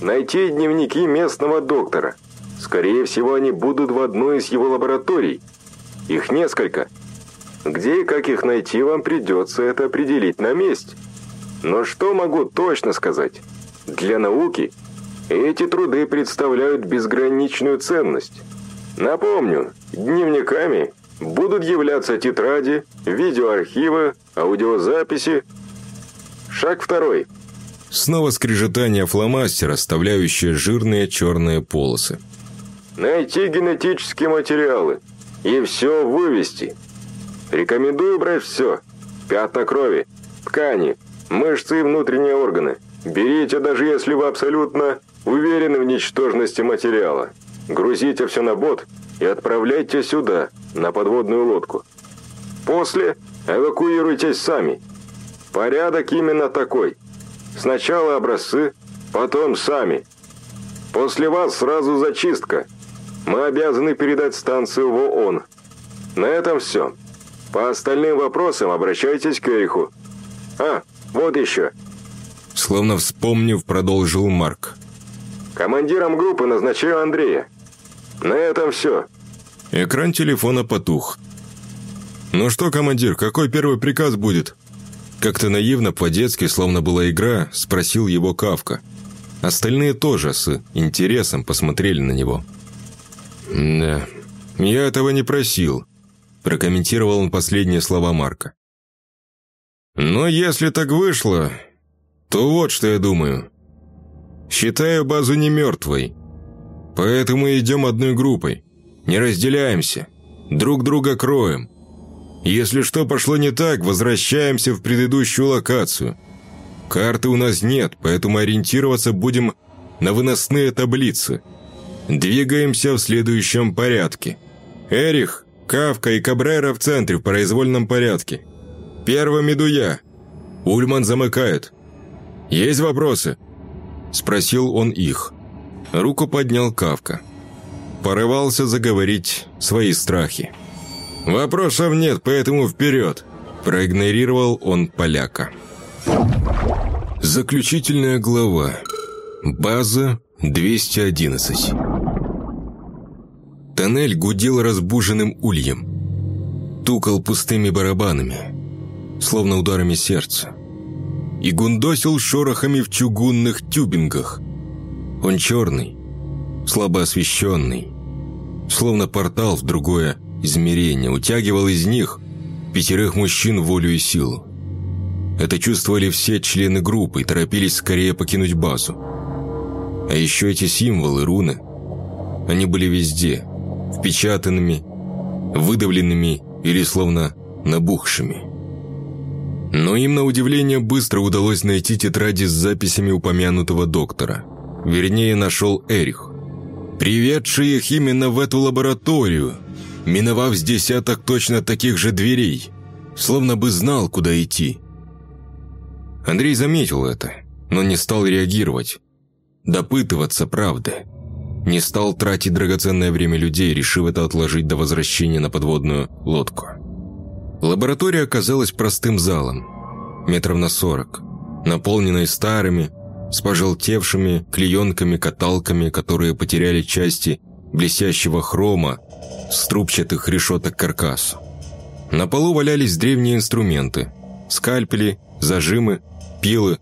«Найти дневники местного доктора. Скорее всего, они будут в одной из его лабораторий. Их несколько. Где и как их найти, вам придется это определить на месте. Но что могу точно сказать? Для науки эти труды представляют безграничную ценность». Напомню, дневниками будут являться тетради, видеоархивы, аудиозаписи. Шаг второй. Снова скрежетание фломастера, оставляющее жирные черные полосы. Найти генетические материалы и все вывести. Рекомендую брать все. Пятна крови, ткани, мышцы и внутренние органы. Берите, даже если вы абсолютно уверены в ничтожности материала. Грузите все на бот и отправляйте сюда, на подводную лодку. После эвакуируйтесь сами. Порядок именно такой. Сначала образцы, потом сами. После вас сразу зачистка. Мы обязаны передать станцию в ООН. На этом все. По остальным вопросам обращайтесь к Эриху. А, вот еще. Словно вспомнив, продолжил Марк. Командиром группы назначаю Андрея. На этом все. Экран телефона потух. «Ну что, командир, какой первый приказ будет?» Как-то наивно, по-детски, словно была игра, спросил его Кавка. Остальные тоже с интересом посмотрели на него. «Да, я этого не просил», – прокомментировал он последние слова Марка. «Но если так вышло, то вот что я думаю. Считаю базу не мертвой. Поэтому идем одной группой. Не разделяемся. Друг друга кроем. Если что пошло не так, возвращаемся в предыдущую локацию. Карты у нас нет, поэтому ориентироваться будем на выносные таблицы. Двигаемся в следующем порядке. Эрих, Кавка и Кабрера в центре в произвольном порядке. Первым иду я. Ульман замыкает. Есть вопросы?» Спросил он их. Руку поднял Кавка. Порывался заговорить свои страхи. «Вопросов нет, поэтому вперед!» Проигнорировал он поляка. Заключительная глава. База 211. Тоннель гудел разбуженным ульем. Тукал пустыми барабанами, словно ударами сердца. И гундосил шорохами в чугунных тюбингах, он черный, слабо освещенный, словно портал в другое измерение, утягивал из них пятерых мужчин волю и силу. Это чувствовали все члены группы и торопились скорее покинуть базу. А еще эти символы, руны, они были везде, впечатанными, выдавленными или словно набухшими. Но им, на удивление, быстро удалось найти тетради с записями упомянутого доктора – вернее, нашел Эрих, приведший их именно в эту лабораторию, миновав с десяток точно таких же дверей, словно бы знал, куда идти. Андрей заметил это, но не стал реагировать, допытываться правды. Не стал тратить драгоценное время людей, решив это отложить до возвращения на подводную лодку. Лаборатория оказалась простым залом, метров на сорок, наполненной старыми, с пожелтевшими клеенками-каталками, которые потеряли части блестящего хрома с трубчатых решеток каркасу. На полу валялись древние инструменты – скальпели, зажимы, пилы.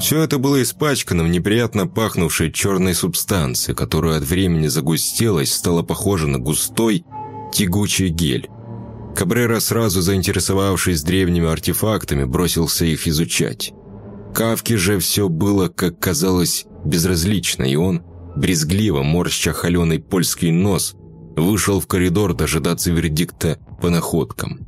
Все это было испачкано в неприятно пахнувшей черной субстанции, которая от времени загустелась, стала похожа на густой, тягучий гель. Кабрера, сразу заинтересовавшись древними артефактами, бросился их изучать. Кавке же все было, как казалось, безразлично, и он, брезгливо морща холеный польский нос, вышел в коридор дожидаться вердикта по находкам.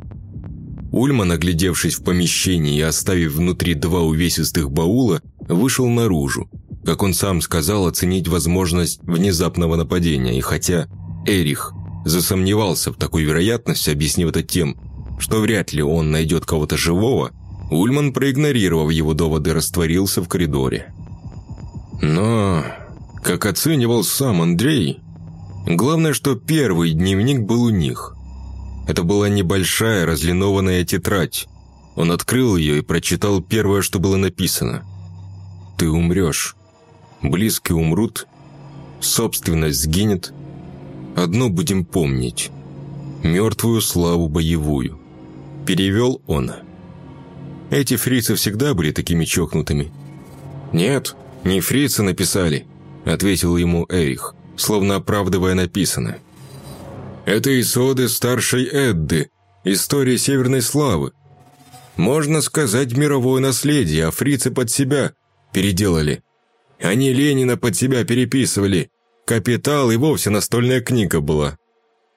Ульман, оглядевшись в помещении и оставив внутри два увесистых баула, вышел наружу, как он сам сказал, оценить возможность внезапного нападения, и хотя Эрих засомневался в такой вероятности, объяснив это тем, что вряд ли он найдет кого-то живого, Ульман, проигнорировав его доводы, растворился в коридоре. Но, как оценивал сам Андрей, главное, что первый дневник был у них. Это была небольшая разлинованная тетрадь. Он открыл ее и прочитал первое, что было написано. «Ты умрешь. Близкие умрут. Собственность сгинет. Одно будем помнить. Мертвую славу боевую». Перевел он. Эти фрицы всегда были такими чокнутыми. «Нет, не фрицы написали», — ответил ему Эрих, словно оправдывая написанное. «Это исоды старшей Эдды, история северной славы. Можно сказать, мировое наследие, а фрицы под себя переделали. Они Ленина под себя переписывали. Капитал и вовсе настольная книга была».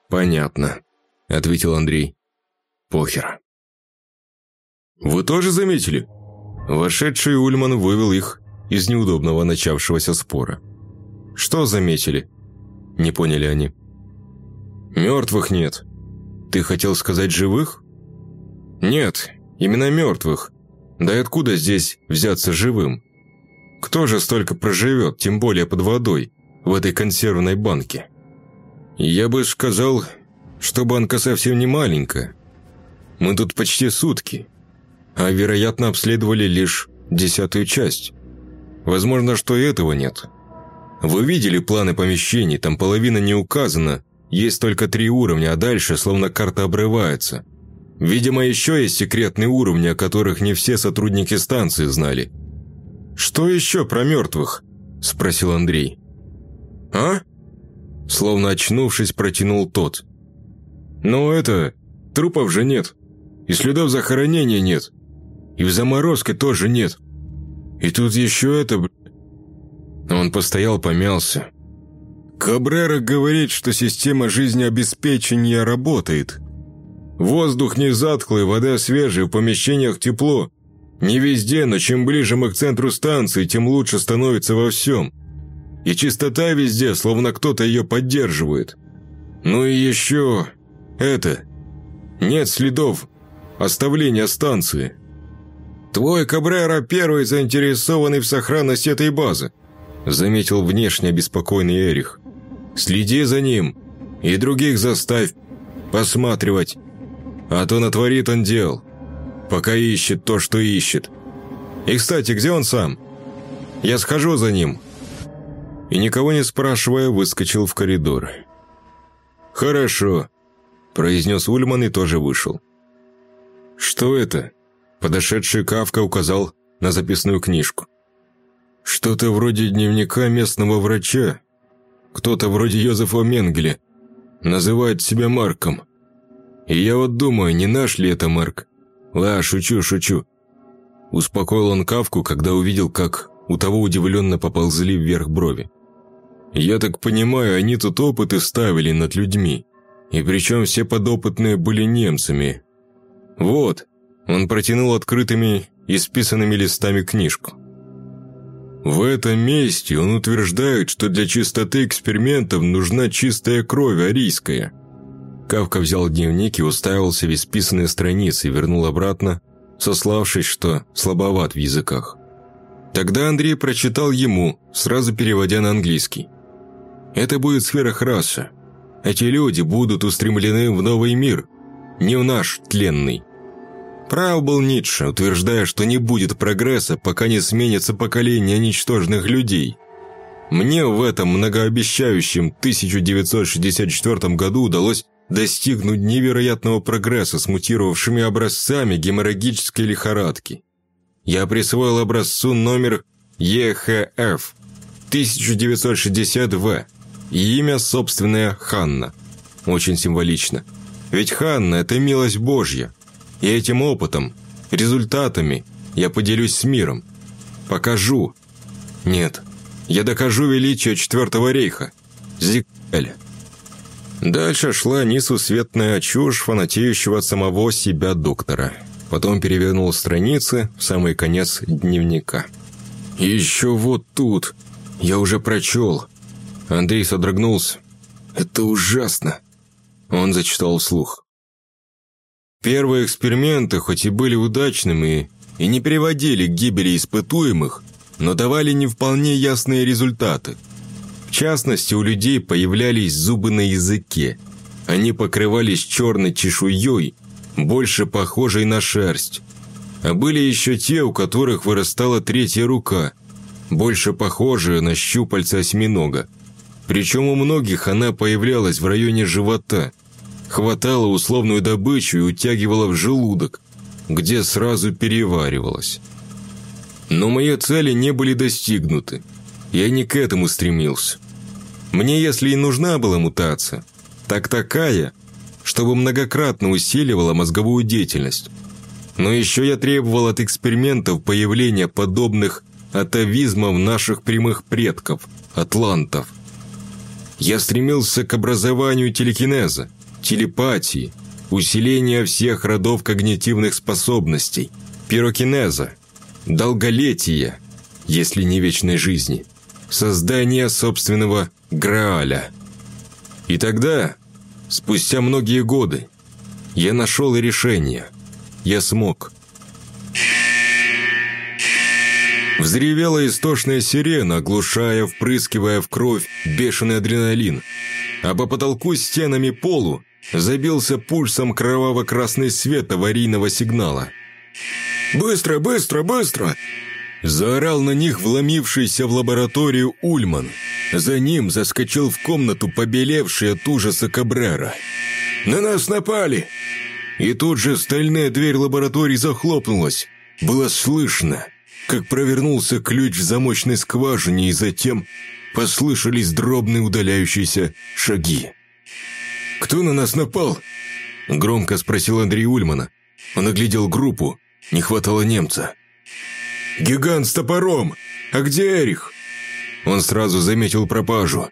«Понятно», — ответил Андрей. «Похер». «Вы тоже заметили?» Вошедший Ульман вывел их из неудобного начавшегося спора. «Что заметили?» Не поняли они. «Мертвых нет. Ты хотел сказать живых?» «Нет, именно мертвых. Да и откуда здесь взяться живым? Кто же столько проживет, тем более под водой, в этой консервной банке?» «Я бы сказал, что банка совсем не маленькая. Мы тут почти сутки, а, вероятно, обследовали лишь десятую часть. Возможно, что и этого нет. Вы видели планы помещений, там половина не указана, есть только три уровня, а дальше словно карта обрывается. Видимо, еще есть секретные уровни, о которых не все сотрудники станции знали. «Что еще про мертвых?» – спросил Андрей. «А?» Словно очнувшись, протянул тот. «Ну это... Трупов же нет. И следов захоронения нет. И в заморозке тоже нет. И тут еще это, б... Он постоял, помялся. Кабрера говорит, что система жизнеобеспечения работает. Воздух не затхлый, вода свежая, в помещениях тепло. Не везде, но чем ближе мы к центру станции, тем лучше становится во всем. И чистота везде, словно кто-то ее поддерживает. Ну и еще... это... Нет следов оставления станции. «Твой Кабрера первый заинтересованный в сохранности этой базы», заметил внешне обеспокоенный Эрих. «Следи за ним и других заставь посматривать, а то натворит он дел, пока ищет то, что ищет. И, кстати, где он сам? Я схожу за ним». И никого не спрашивая, выскочил в коридор. «Хорошо», – произнес Ульман и тоже вышел. «Что это?» Подошедший Кавка указал на записную книжку. «Что-то вроде дневника местного врача. Кто-то вроде Йозефа Менгеля. Называет себя Марком. И я вот думаю, не наш ли это Марк? Ла, шучу, шучу». Успокоил он Кавку, когда увидел, как у того удивленно поползли вверх брови. «Я так понимаю, они тут опыты ставили над людьми. И причем все подопытные были немцами. Вот, он протянул открытыми и списанными листами книжку. В этом месте он утверждает, что для чистоты экспериментов нужна чистая кровь арийская. Кавка взял дневник и уставился в исписанные страницы и вернул обратно, сославшись, что слабоват в языках. Тогда Андрей прочитал ему, сразу переводя на английский. «Это будет сфера Храса. Эти люди будут устремлены в новый мир, не в наш тленный. Прав был Ницше, утверждая, что не будет прогресса, пока не сменится поколение ничтожных людей. Мне в этом многообещающем 1964 году удалось достигнуть невероятного прогресса с мутировавшими образцами геморрагической лихорадки. Я присвоил образцу номер ЕХФ 1960В и имя собственное Ханна. Очень символично. Ведь Ханна – это милость Божья – и этим опытом, результатами я поделюсь с миром. Покажу. Нет, я докажу величие Четвертого рейха. Зикэль. Дальше шла несусветная чушь фанатеющего самого себя доктора. Потом перевернул страницы в самый конец дневника. «Еще вот тут. Я уже прочел». Андрей содрогнулся. «Это ужасно». Он зачитал вслух. Первые эксперименты, хоть и были удачными и не приводили к гибели испытуемых, но давали не вполне ясные результаты. В частности, у людей появлялись зубы на языке. Они покрывались черной чешуей, больше похожей на шерсть. А были еще те, у которых вырастала третья рука, больше похожая на щупальца осьминога. Причем у многих она появлялась в районе живота, хватала условную добычу и утягивала в желудок, где сразу переваривалась. Но мои цели не были достигнуты. Я не к этому стремился. Мне, если и нужна была мутация, так такая, чтобы многократно усиливала мозговую деятельность. Но еще я требовал от экспериментов появления подобных атовизмов наших прямых предков, атлантов. Я стремился к образованию телекинеза, телепатии, усиления всех родов когнитивных способностей, пирокинеза, долголетия, если не вечной жизни, создания собственного Грааля. И тогда, спустя многие годы, я нашел решение. Я смог. Взревела истошная сирена, оглушая, впрыскивая в кровь бешеный адреналин. А по потолку стенами полу забился пульсом кроваво-красный свет аварийного сигнала. «Быстро, быстро, быстро!» Заорал на них вломившийся в лабораторию Ульман. За ним заскочил в комнату побелевший от ужаса Кабрера. «На нас напали!» И тут же стальная дверь лаборатории захлопнулась. Было слышно, как провернулся ключ в замочной скважине, и затем послышались дробные удаляющиеся шаги. «Кто на нас напал?» Громко спросил Андрей Ульмана. Он оглядел группу. Не хватало немца. «Гигант с топором! А где Эрих?» Он сразу заметил пропажу.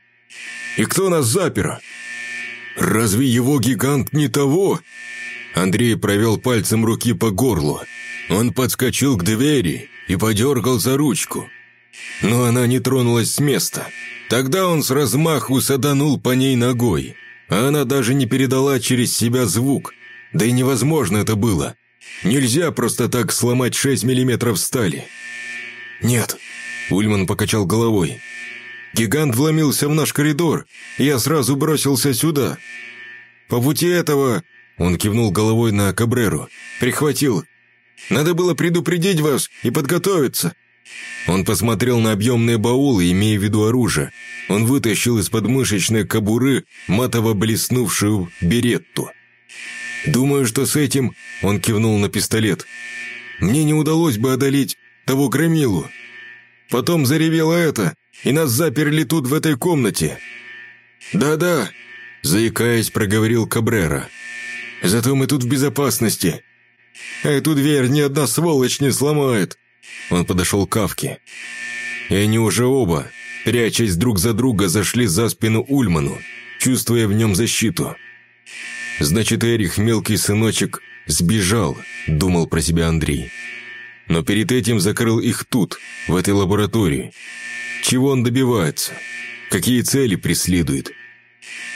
«И кто нас запер?» «Разве его гигант не того?» Андрей провел пальцем руки по горлу. Он подскочил к двери и подергал за ручку. Но она не тронулась с места. Тогда он с размаху саданул по ней ногой а она даже не передала через себя звук. Да и невозможно это было. Нельзя просто так сломать 6 миллиметров стали. «Нет», — Ульман покачал головой. «Гигант вломился в наш коридор, и я сразу бросился сюда. По пути этого...» — он кивнул головой на Кабреру. «Прихватил. Надо было предупредить вас и подготовиться». Он посмотрел на объемные баулы, имея в виду оружие. Он вытащил из подмышечной кобуры матово блеснувшую беретту. «Думаю, что с этим...» — он кивнул на пистолет. «Мне не удалось бы одолеть того громилу. Потом заревело это, и нас заперли тут в этой комнате». «Да-да», — заикаясь, проговорил Кабрера. «Зато мы тут в безопасности. А эту дверь ни одна сволочь не сломает». Он подошел к Кавке. И они уже оба, прячась друг за друга, зашли за спину Ульману, чувствуя в нем защиту. «Значит, Эрих, мелкий сыночек, сбежал», — думал про себя Андрей. Но перед этим закрыл их тут, в этой лаборатории. Чего он добивается? Какие цели преследует?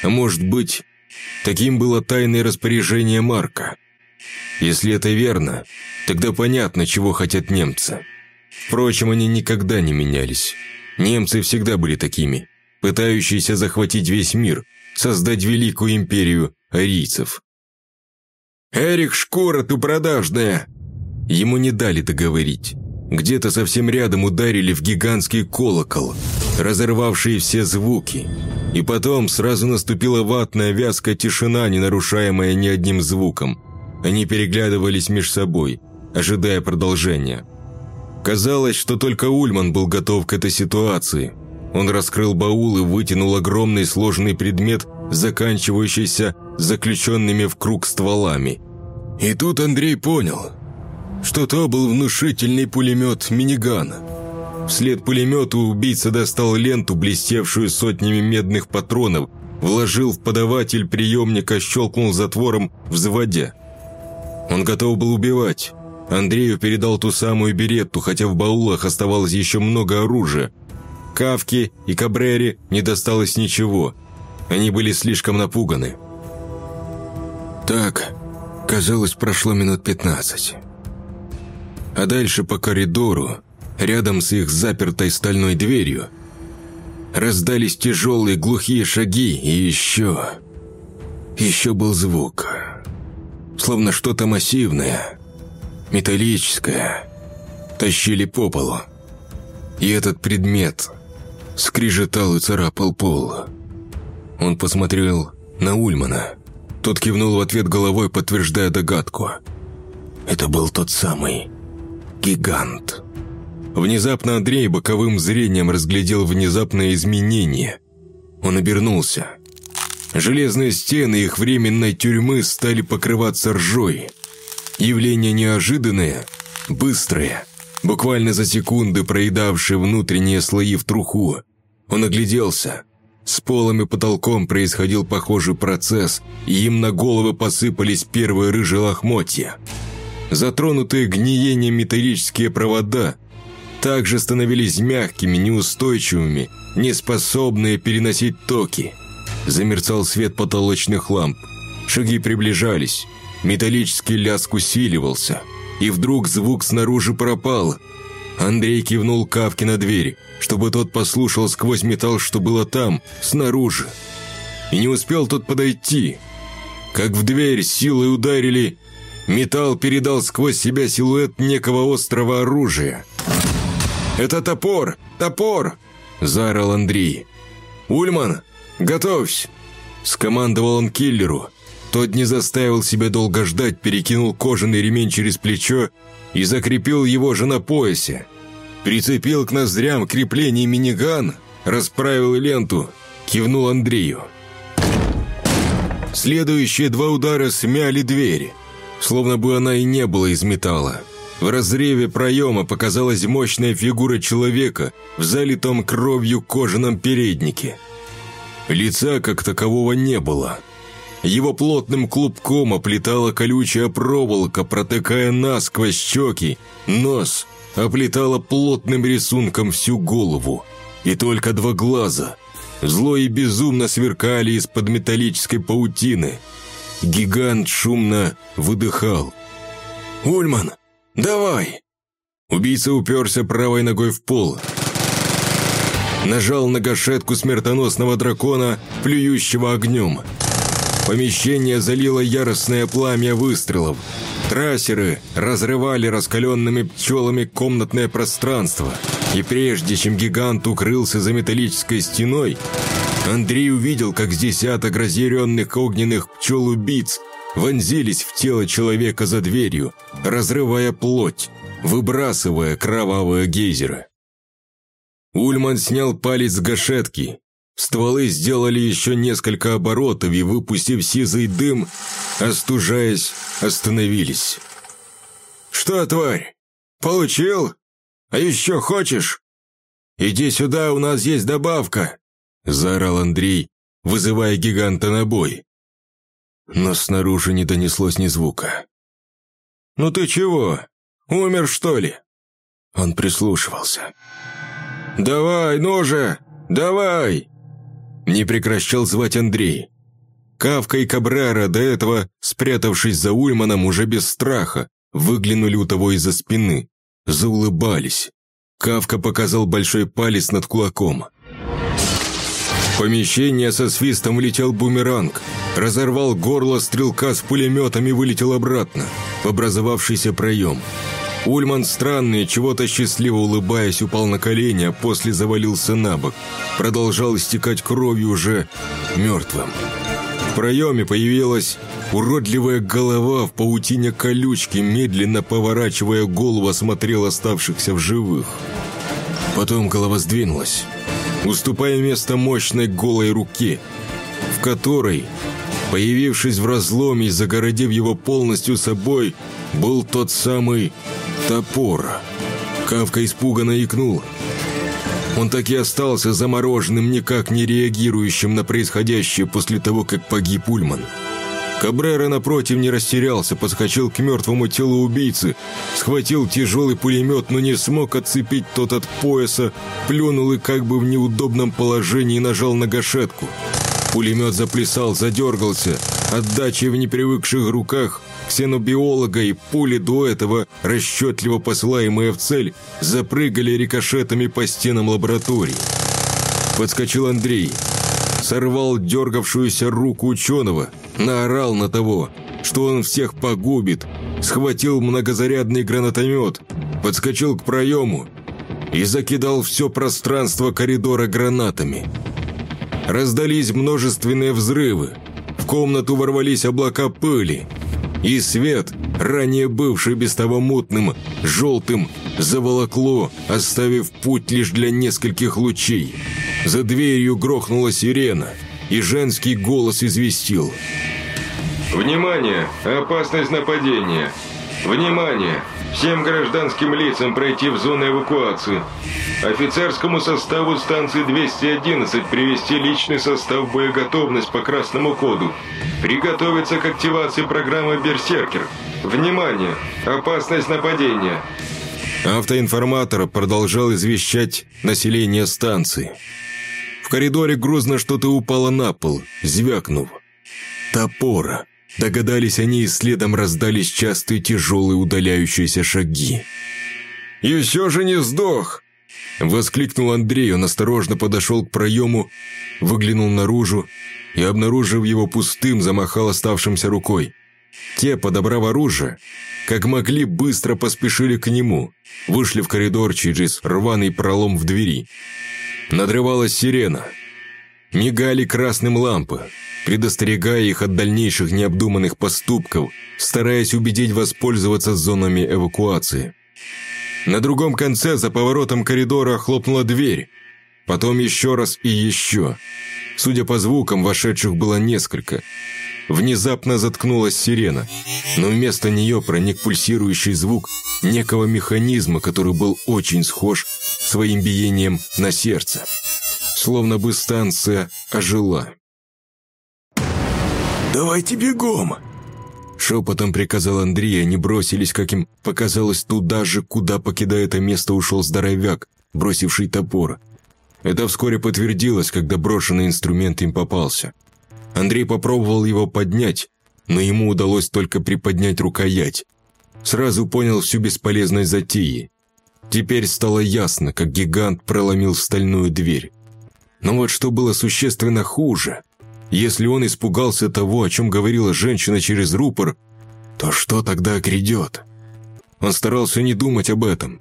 А может быть, таким было тайное распоряжение Марка? Если это верно, тогда понятно, чего хотят немцы. Впрочем, они никогда не менялись. Немцы всегда были такими, пытающиеся захватить весь мир, создать великую империю арийцев. «Эрик, шкура ты продажная!» Ему не дали договорить. Где-то совсем рядом ударили в гигантский колокол, разорвавший все звуки. И потом сразу наступила ватная вязкая тишина, не нарушаемая ни одним звуком. Они переглядывались меж собой, ожидая продолжения. Казалось, что только Ульман был готов к этой ситуации. Он раскрыл баул и вытянул огромный сложный предмет, заканчивающийся заключенными в круг стволами. И тут Андрей понял, что то был внушительный пулемет «Миниган». Вслед пулемету убийца достал ленту, блестевшую сотнями медных патронов, вложил в подаватель приемника, щелкнул затвором, взводя. Он готов был убивать, Андрею передал ту самую беретту, хотя в баулах оставалось еще много оружия. Кавке и Кабрере не досталось ничего. Они были слишком напуганы. «Так, Казалось, прошло минут пятнадцать. А дальше по коридору, рядом с их запертой стальной дверью, раздались тяжелые глухие шаги, и еще... Еще был звук. Словно что-то массивное, металлическое, тащили по полу. И этот предмет скрижетал и царапал пол. Он посмотрел на Ульмана. Тот кивнул в ответ головой, подтверждая догадку. Это был тот самый гигант. Внезапно Андрей боковым зрением разглядел внезапное изменение. Он обернулся. Железные стены их временной тюрьмы стали покрываться ржой. Явление неожиданное, быстрое, буквально за секунды проедавшее внутренние слои в труху. Он огляделся. С полом и потолком происходил похожий процесс, и им на головы посыпались первые рыжие лохмотья. Затронутые гниением металлические провода также становились мягкими, неустойчивыми, неспособные переносить токи. Замерцал свет потолочных ламп. Шаги приближались. Металлический лязг усиливался. И вдруг звук снаружи пропал. Андрей кивнул Кавке на дверь, чтобы тот послушал сквозь металл, что было там, снаружи. И не успел тот подойти. Как в дверь силой ударили, металл передал сквозь себя силуэт некого острого оружия. «Это топор! Топор!» – заорал Андрей. «Ульман, готовься!» – скомандовал он киллеру. Тот не заставил себя долго ждать, перекинул кожаный ремень через плечо и закрепил его же на поясе. Прицепил к ноздрям крепление миниган, расправил ленту, кивнул Андрею. Следующие два удара смяли дверь, словно бы она и не была из металла. В разреве проема показалась мощная фигура человека в залитом кровью кожаном переднике. Лица как такового не было. Его плотным клубком оплетала колючая проволока, протыкая насквозь щеки, нос оплетала плотным рисунком всю голову. И только два глаза, зло и безумно сверкали из-под металлической паутины. Гигант шумно выдыхал. «Ульман, «Давай!» Убийца уперся правой ногой в пол. Нажал на гашетку смертоносного дракона, плюющего огнем. Помещение залило яростное пламя выстрелов. Трассеры разрывали раскаленными пчелами комнатное пространство. И прежде чем гигант укрылся за металлической стеной, Андрей увидел, как десяток разъяренных огненных пчел-убийц вонзились в тело человека за дверью, разрывая плоть, выбрасывая кровавые гейзеры. Ульман снял палец с гашетки. Стволы сделали еще несколько оборотов и, выпустив сизый дым, остужаясь, остановились. «Что, тварь, получил? А еще хочешь? Иди сюда, у нас есть добавка!» – заорал Андрей, вызывая гиганта на бой но снаружи не донеслось ни звука. «Ну ты чего? Умер, что ли?» Он прислушивался. «Давай, ну же! Давай!» Не прекращал звать Андрей. Кавка и Кабрера, до этого спрятавшись за Ульманом уже без страха, выглянули у того из-за спины, заулыбались. Кавка показал большой палец над кулаком. В помещение со свистом влетел бумеранг – разорвал горло стрелка с пулеметом и вылетел обратно в образовавшийся проем. Ульман странный, чего-то счастливо улыбаясь, упал на колени, а после завалился на бок. Продолжал истекать кровью уже мертвым. В проеме появилась уродливая голова в паутине колючки, медленно поворачивая голову, осмотрел оставшихся в живых. Потом голова сдвинулась, уступая место мощной голой руке, в которой Появившись в разломе и загородив его полностью собой, был тот самый топор. Кавка испуганно икнул. Он так и остался замороженным, никак не реагирующим на происходящее после того, как погиб Ульман. Кабрера, напротив, не растерялся, подскочил к мертвому телу убийцы, схватил тяжелый пулемет, но не смог отцепить тот от пояса, плюнул и как бы в неудобном положении нажал на гашетку – Пулемет заплясал, задергался. Отдачи в непривыкших руках ксенобиолога и пули до этого, расчетливо посылаемые в цель, запрыгали рикошетами по стенам лаборатории. Подскочил Андрей. Сорвал дергавшуюся руку ученого, наорал на того, что он всех погубит, схватил многозарядный гранатомет, подскочил к проему и закидал все пространство коридора гранатами. Раздались множественные взрывы. В комнату ворвались облака пыли. И свет, ранее бывший без того мутным, желтым, заволокло, оставив путь лишь для нескольких лучей. За дверью грохнула сирена, и женский голос известил. «Внимание! Опасность нападения! Внимание! Всем гражданским лицам пройти в зону эвакуации. Офицерскому составу станции 211 привести личный состав боеготовность по красному коду. Приготовиться к активации программы «Берсеркер». Внимание! Опасность нападения!» Автоинформатор продолжал извещать население станции. В коридоре грузно что-то упало на пол, звякнув. Топора. Догадались они и следом раздались частые тяжелые удаляющиеся шаги. «И все же не сдох!» Воскликнул Андрей, он осторожно подошел к проему, выглянул наружу и, обнаружив его пустым, замахал оставшимся рукой. Те, подобрав оружие, как могли, быстро поспешили к нему, вышли в коридор через рваный пролом в двери. Надрывалась сирена. Мигали красным лампы, предостерегая их от дальнейших необдуманных поступков, стараясь убедить воспользоваться зонами эвакуации. На другом конце за поворотом коридора хлопнула дверь, потом еще раз и еще. Судя по звукам, вошедших было несколько. Внезапно заткнулась сирена, но вместо нее проник пульсирующий звук некого механизма, который был очень схож своим биением на сердце. Словно бы станция ожила. «Давайте бегом!» Шепотом приказал Андрей, они бросились, как им показалось, туда же, куда, покидая это место, ушел здоровяк, бросивший топор. Это вскоре подтвердилось, когда брошенный инструмент им попался. Андрей попробовал его поднять, но ему удалось только приподнять рукоять. Сразу понял всю бесполезность затеи. Теперь стало ясно, как гигант проломил стальную дверь. Но вот что было существенно хуже – если он испугался того, о чем говорила женщина через рупор, то что тогда грядет? Он старался не думать об этом.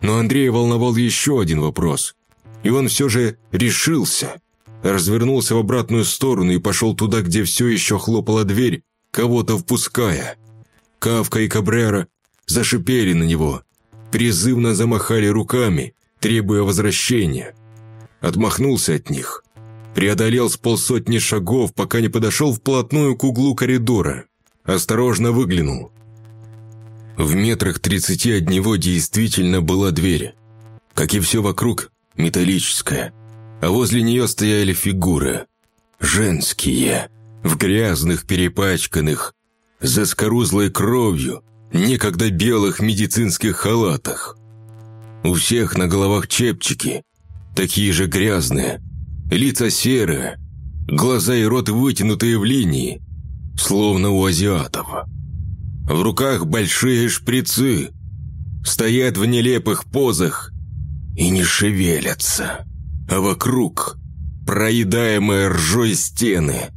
Но Андрея волновал еще один вопрос. И он все же решился. Развернулся в обратную сторону и пошел туда, где все еще хлопала дверь, кого-то впуская. Кавка и Кабрера зашипели на него, призывно замахали руками, требуя возвращения. Отмахнулся от них преодолел с полсотни шагов, пока не подошел вплотную к углу коридора. Осторожно выглянул. В метрах тридцати от него действительно была дверь. Как и все вокруг, металлическая. А возле нее стояли фигуры. Женские, в грязных, перепачканных, заскорузлой кровью, некогда белых медицинских халатах. У всех на головах чепчики, такие же грязные, Лица серые, глаза и рот вытянутые в линии, словно у азиатов. В руках большие шприцы, стоят в нелепых позах и не шевелятся. А вокруг проедаемые ржой стены.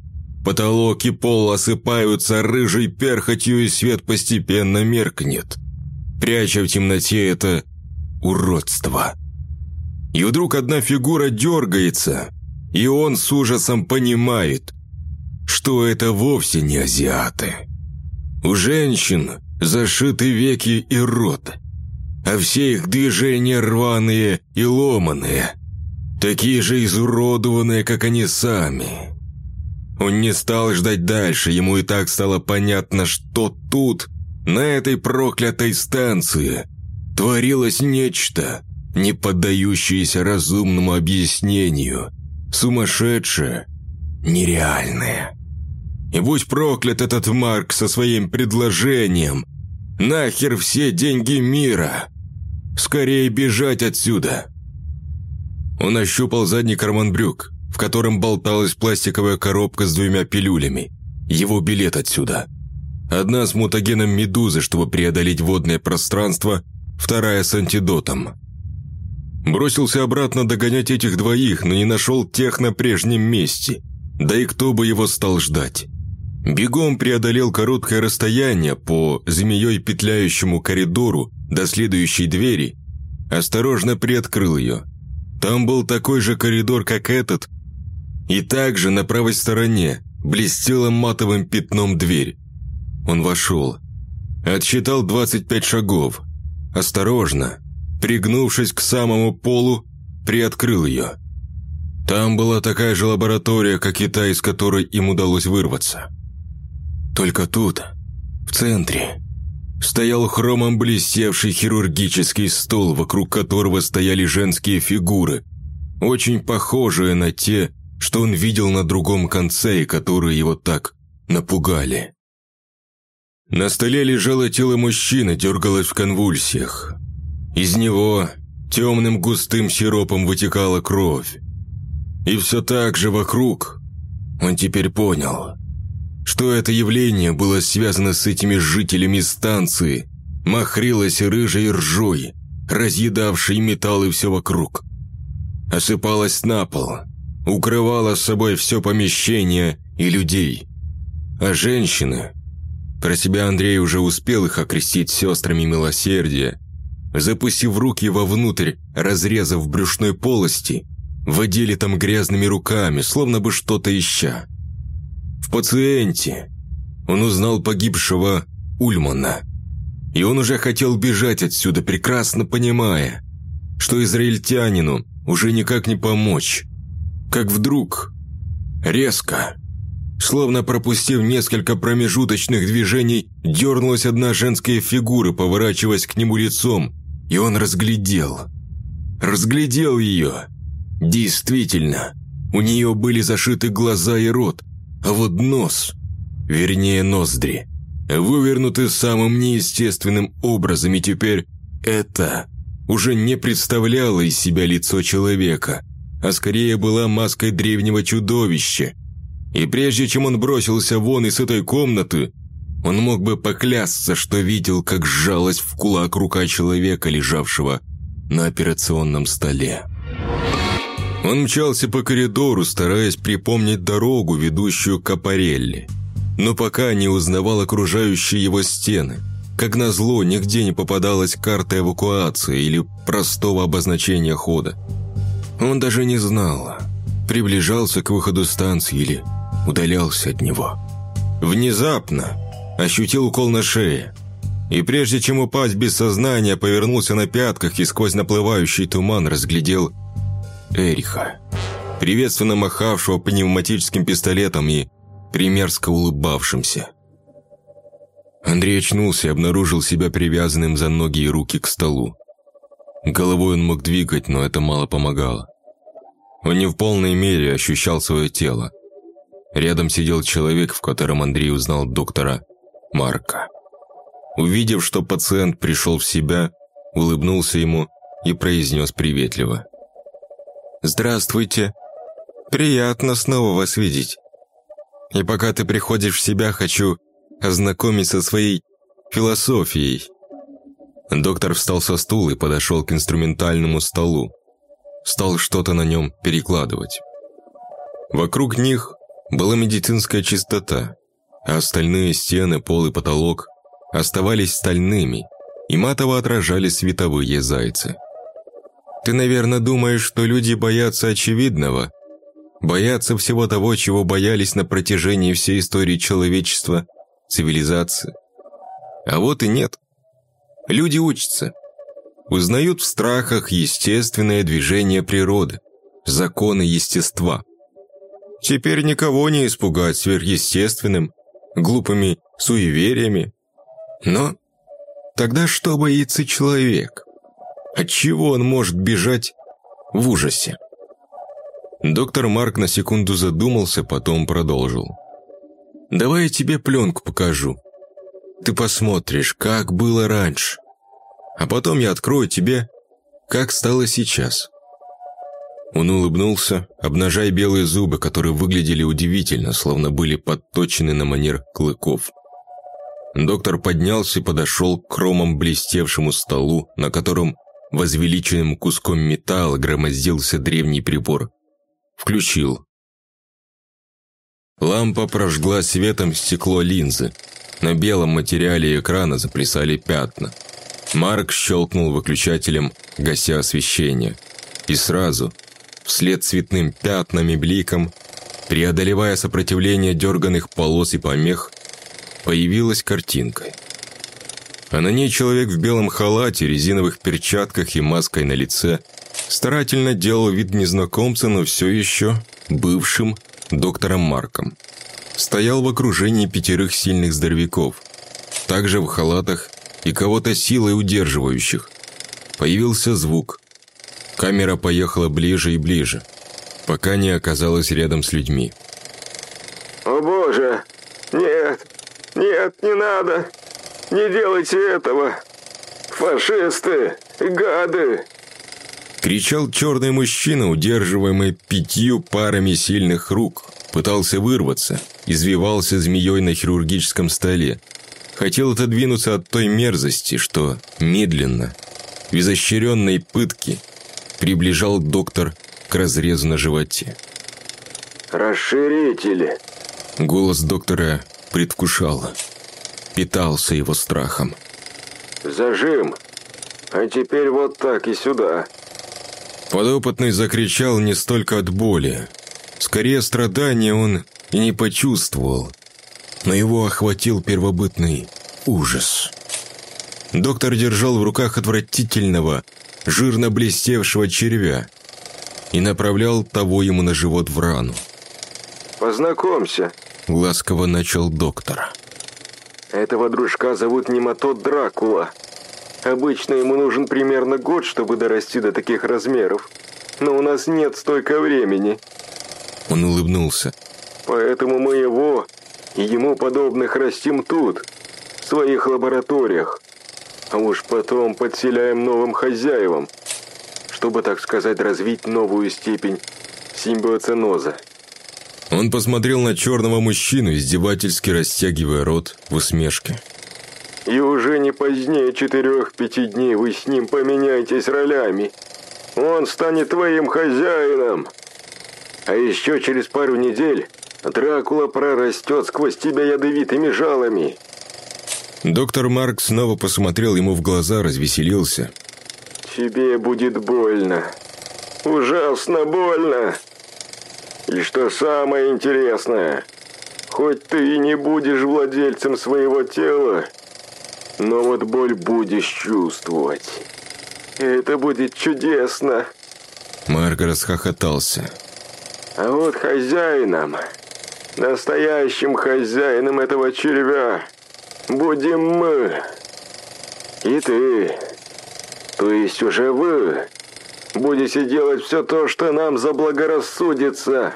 Потолок и пол осыпаются рыжей перхотью, и свет постепенно меркнет, пряча в темноте это уродство. И вдруг одна фигура дергается, и он с ужасом понимает, что это вовсе не азиаты. У женщин зашиты веки и рот, а все их движения рваные и ломаные, такие же изуродованные, как они сами. Он не стал ждать дальше, ему и так стало понятно, что тут, на этой проклятой станции, творилось нечто, не поддающееся разумному объяснению – сумасшедшее, нереальное. И будь проклят этот Марк со своим предложением. Нахер все деньги мира. Скорее бежать отсюда. Он ощупал задний карман брюк, в котором болталась пластиковая коробка с двумя пилюлями. Его билет отсюда. Одна с мутагеном медузы, чтобы преодолеть водное пространство, вторая с антидотом. Бросился обратно догонять этих двоих, но не нашел тех на прежнем месте. Да и кто бы его стал ждать? Бегом преодолел короткое расстояние по змеей петляющему коридору до следующей двери, осторожно приоткрыл ее. Там был такой же коридор, как этот, и также на правой стороне блестела матовым пятном дверь. Он вошел. Отсчитал 25 шагов. Осторожно, пригнувшись к самому полу, приоткрыл ее. Там была такая же лаборатория, как и та, из которой им удалось вырваться. Только тут, в центре, стоял хромом блестевший хирургический стол, вокруг которого стояли женские фигуры, очень похожие на те, что он видел на другом конце и которые его так напугали. На столе лежало тело мужчины, дергалось в конвульсиях. Из него темным густым сиропом вытекала кровь. И все так же вокруг он теперь понял, что это явление было связано с этими жителями станции, махрилось рыжей ржой, разъедавшей металлы все вокруг. Осыпалась на пол, укрывала с собой все помещение и людей. А женщины... Про себя Андрей уже успел их окрестить сестрами милосердия, запустив руки вовнутрь, разрезав брюшной полости, водили там грязными руками, словно бы что-то ища. В пациенте он узнал погибшего Ульмана. И он уже хотел бежать отсюда, прекрасно понимая, что израильтянину уже никак не помочь. Как вдруг, резко, словно пропустив несколько промежуточных движений, дернулась одна женская фигура, поворачиваясь к нему лицом, и он разглядел. Разглядел ее. Действительно, у нее были зашиты глаза и рот, а вот нос, вернее ноздри, вывернуты самым неестественным образом, и теперь это уже не представляло из себя лицо человека, а скорее была маской древнего чудовища. И прежде чем он бросился вон из этой комнаты, он мог бы поклясться, что видел, как сжалась в кулак рука человека, лежавшего на операционном столе. Он мчался по коридору, стараясь припомнить дорогу, ведущую к Апарелли, но пока не узнавал окружающие его стены. Как назло, нигде не попадалась карта эвакуации или простого обозначения хода. Он даже не знал, приближался к выходу станции или удалялся от него. Внезапно ощутил укол на шее, и прежде чем упасть без сознания, повернулся на пятках и сквозь наплывающий туман разглядел Эриха, приветственно махавшего пневматическим пистолетом и примерзко улыбавшимся. Андрей очнулся и обнаружил себя привязанным за ноги и руки к столу. Головой он мог двигать, но это мало помогало. Он не в полной мере ощущал свое тело. Рядом сидел человек, в котором Андрей узнал доктора Марка. Увидев, что пациент пришел в себя, улыбнулся ему и произнес приветливо. «Здравствуйте. Приятно снова вас видеть. И пока ты приходишь в себя, хочу ознакомиться со своей философией». Доктор встал со стула и подошел к инструментальному столу. Стал что-то на нем перекладывать. Вокруг них была медицинская чистота, а остальные стены, пол и потолок оставались стальными и матово отражали световые зайцы. Ты, наверное, думаешь, что люди боятся очевидного, боятся всего того, чего боялись на протяжении всей истории человечества, цивилизации. А вот и нет. Люди учатся. Узнают в страхах естественное движение природы, законы естества. Теперь никого не испугать сверхъестественным, глупыми суевериями. Но тогда что боится человек? От чего он может бежать в ужасе? Доктор Марк на секунду задумался, потом продолжил. «Давай я тебе пленку покажу. Ты посмотришь, как было раньше. А потом я открою тебе, как стало сейчас». Он улыбнулся, обнажая белые зубы, которые выглядели удивительно, словно были подточены на манер клыков. Доктор поднялся и подошел к кромом блестевшему столу, на котором возвеличенным куском металла громоздился древний прибор. Включил. Лампа прожгла светом стекло линзы. На белом материале экрана заплясали пятна. Марк щелкнул выключателем, гася освещение. И сразу, вслед цветным пятнам и бликам, преодолевая сопротивление дерганных полос и помех, появилась картинка. А на ней человек в белом халате, резиновых перчатках и маской на лице старательно делал вид незнакомца, но все еще бывшим доктором Марком. Стоял в окружении пятерых сильных здоровяков, также в халатах и кого-то силой удерживающих. Появился звук. Камера поехала ближе и ближе, пока не оказалась рядом с людьми. «О боже! Нет! Нет, не надо! Не делайте этого! Фашисты! Гады!» Кричал черный мужчина, удерживаемый пятью парами сильных рук. Пытался вырваться, извивался змеей на хирургическом столе. Хотел отодвинуться от той мерзости, что медленно, изощренной пытке, приближал доктор к разрезу на животе. «Расширители!» Голос доктора предвкушал, питался его страхом. «Зажим! А теперь вот так и сюда!» Подопытный закричал не столько от боли. Скорее, страдания он и не почувствовал. Но его охватил первобытный ужас. Доктор держал в руках отвратительного, жирно блестевшего червя и направлял того ему на живот в рану. «Познакомься», — ласково начал доктор. «Этого дружка зовут Нематод Дракула. Обычно ему нужен примерно год, чтобы дорасти до таких размеров. Но у нас нет столько времени». Он улыбнулся. «Поэтому мы его и ему подобных растим тут, в своих лабораториях. А уж потом подселяем новым хозяевам, чтобы, так сказать, развить новую степень симбиоценоза». Он посмотрел на черного мужчину, издевательски растягивая рот в усмешке. И уже не позднее четырех-пяти дней вы с ним поменяетесь ролями. Он станет твоим хозяином. А еще через пару недель Дракула прорастет сквозь тебя ядовитыми жалами. Доктор Марк снова посмотрел ему в глаза, развеселился. Тебе будет больно. Ужасно больно. И что самое интересное, хоть ты и не будешь владельцем своего тела, но вот боль будешь чувствовать. Это будет чудесно. Марк расхохотался. А вот хозяином, настоящим хозяином этого червя, будем мы. И ты. То есть уже вы будете делать все то, что нам заблагорассудится.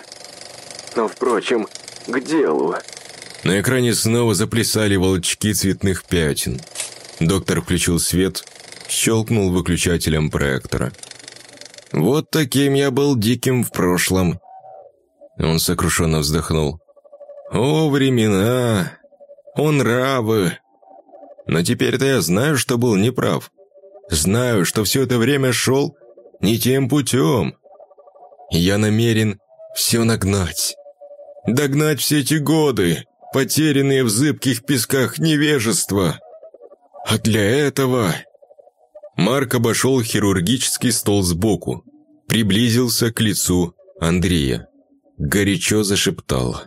Но, впрочем, к делу. На экране снова заплясали волчки цветных пятен. Доктор включил свет, щелкнул выключателем проектора. «Вот таким я был диким в прошлом». Он сокрушенно вздохнул. «О, времена! О, нравы! Но теперь-то я знаю, что был неправ. Знаю, что все это время шел не тем путем. Я намерен все нагнать. Догнать все эти годы, потерянные в зыбких песках невежества. А для этого... Марк обошел хирургический стол сбоку, приблизился к лицу Андрея. Горячо зашептал.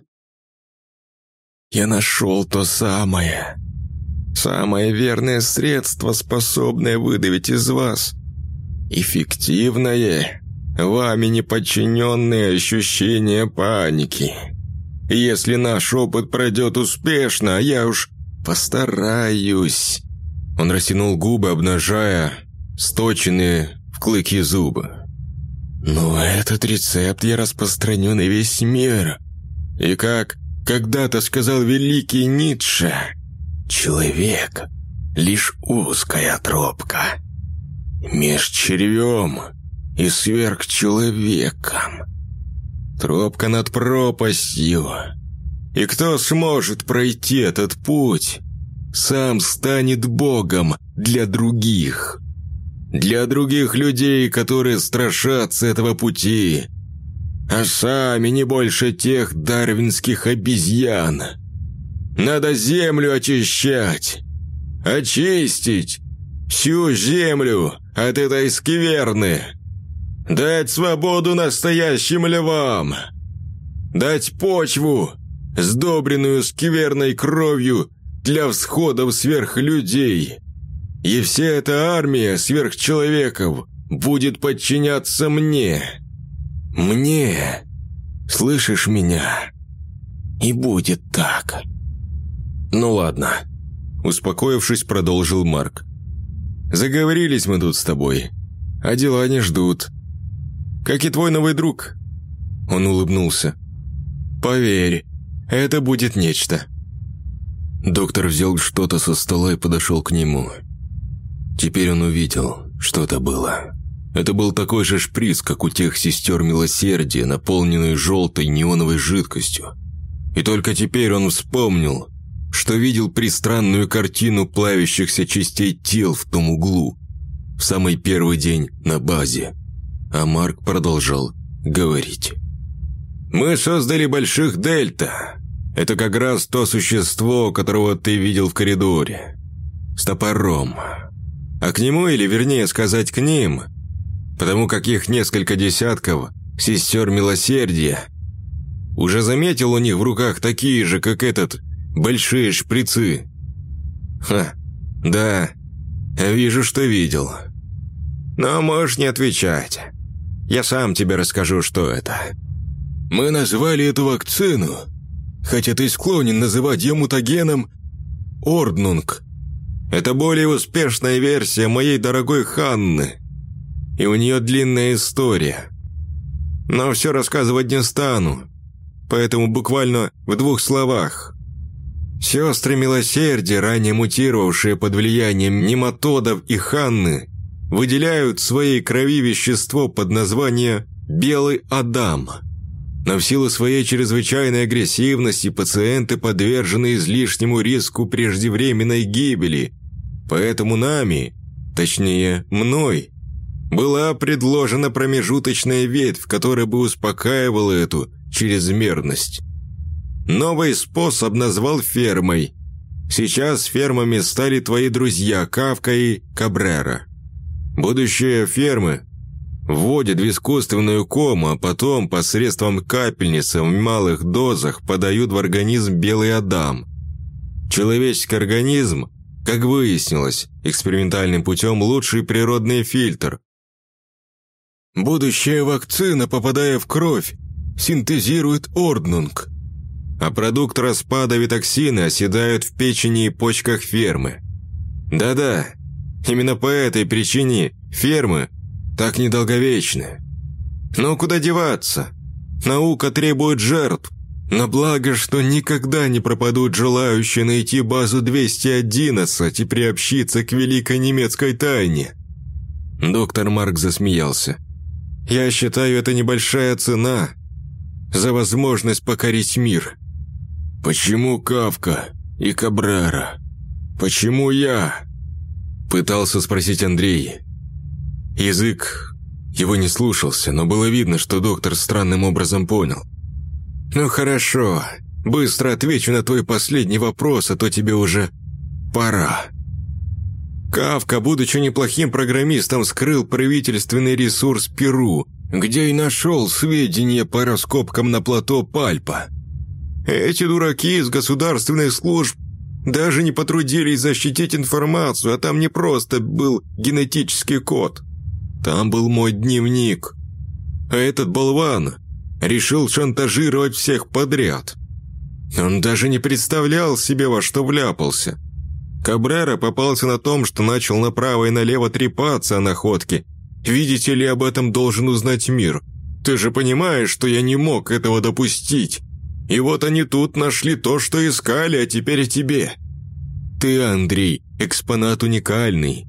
«Я нашел то самое. Самое верное средство, способное выдавить из вас. Эффективное, вами неподчиненное ощущение паники». Если наш опыт пройдет успешно, я уж постараюсь». Он растянул губы, обнажая сточенные в клыки зубы. «Но этот рецепт я распространю на весь мир. И как когда-то сказал великий Ницше, человек — лишь узкая тропка. Меж червем и сверхчеловеком. Тропка над пропастью. И кто сможет пройти этот путь, сам станет богом для других. Для других людей, которые страшатся этого пути, а сами не больше тех дарвинских обезьян. Надо землю очищать, очистить всю землю от этой скверны, дать свободу настоящим львам, дать почву, сдобренную скверной кровью для всходов сверхлюдей. И вся эта армия сверхчеловеков будет подчиняться мне. Мне. Слышишь меня? И будет так. Ну ладно. Успокоившись, продолжил Марк. Заговорились мы тут с тобой, а дела не ждут. Как и твой новый друг. Он улыбнулся. Поверь, это будет нечто. Доктор взял что-то со стола и подошел к нему. Теперь он увидел, что это было. Это был такой же шприц, как у тех сестер милосердия, наполненный желтой неоновой жидкостью. И только теперь он вспомнил, что видел пристранную картину плавящихся частей тел в том углу, в самый первый день на базе. А Марк продолжал говорить. «Мы создали больших дельта, это как раз то существо, которого ты видел в коридоре. С топором. А к нему, или вернее сказать к ним, потому как их несколько десятков, сестер милосердия, уже заметил у них в руках такие же, как этот, большие шприцы. Ха, да, вижу, что видел. Но можешь не отвечать. Я сам тебе расскажу, что это. Мы назвали эту вакцину хотя ты склонен называть ее мутагеном Орднунг. Это более успешная версия моей дорогой Ханны, и у нее длинная история. Но все рассказывать не стану, поэтому буквально в двух словах. Сестры милосердия, ранее мутировавшие под влиянием нематодов и Ханны, выделяют в своей крови вещество под названием «белый Адам», но в силу своей чрезвычайной агрессивности пациенты подвержены излишнему риску преждевременной гибели. Поэтому нами, точнее, мной, была предложена промежуточная ветвь, которая бы успокаивала эту чрезмерность. Новый способ назвал фермой. Сейчас фермами стали твои друзья Кавка и Кабрера. Будущее фермы Вводят в искусственную кому, а потом посредством капельницы в малых дозах подают в организм белый адам. Человеческий организм, как выяснилось, экспериментальным путем лучший природный фильтр. Будущая вакцина, попадая в кровь, синтезирует орднунг, а продукт распада витоксины оседают в печени и почках фермы. Да-да, именно по этой причине фермы так недолговечны. Но куда деваться? Наука требует жертв. На благо, что никогда не пропадут желающие найти базу 211 и приобщиться к великой немецкой тайне. Доктор Марк засмеялся. «Я считаю, это небольшая цена за возможность покорить мир». «Почему Кавка и Кабрара? Почему я?» Пытался спросить Андрей. Язык его не слушался, но было видно, что доктор странным образом понял. «Ну хорошо, быстро отвечу на твой последний вопрос, а то тебе уже пора». Кавка, будучи неплохим программистом, скрыл правительственный ресурс Перу, где и нашел сведения по раскопкам на плато Пальпа. Эти дураки из государственных служб даже не потрудились защитить информацию, а там не просто был генетический код. Там был мой дневник. А этот болван решил шантажировать всех подряд. Он даже не представлял себе, во что вляпался. Кабрера попался на том, что начал направо и налево трепаться о находке. Видите ли, об этом должен узнать мир. Ты же понимаешь, что я не мог этого допустить. И вот они тут нашли то, что искали, а теперь тебе. Ты, Андрей, экспонат уникальный.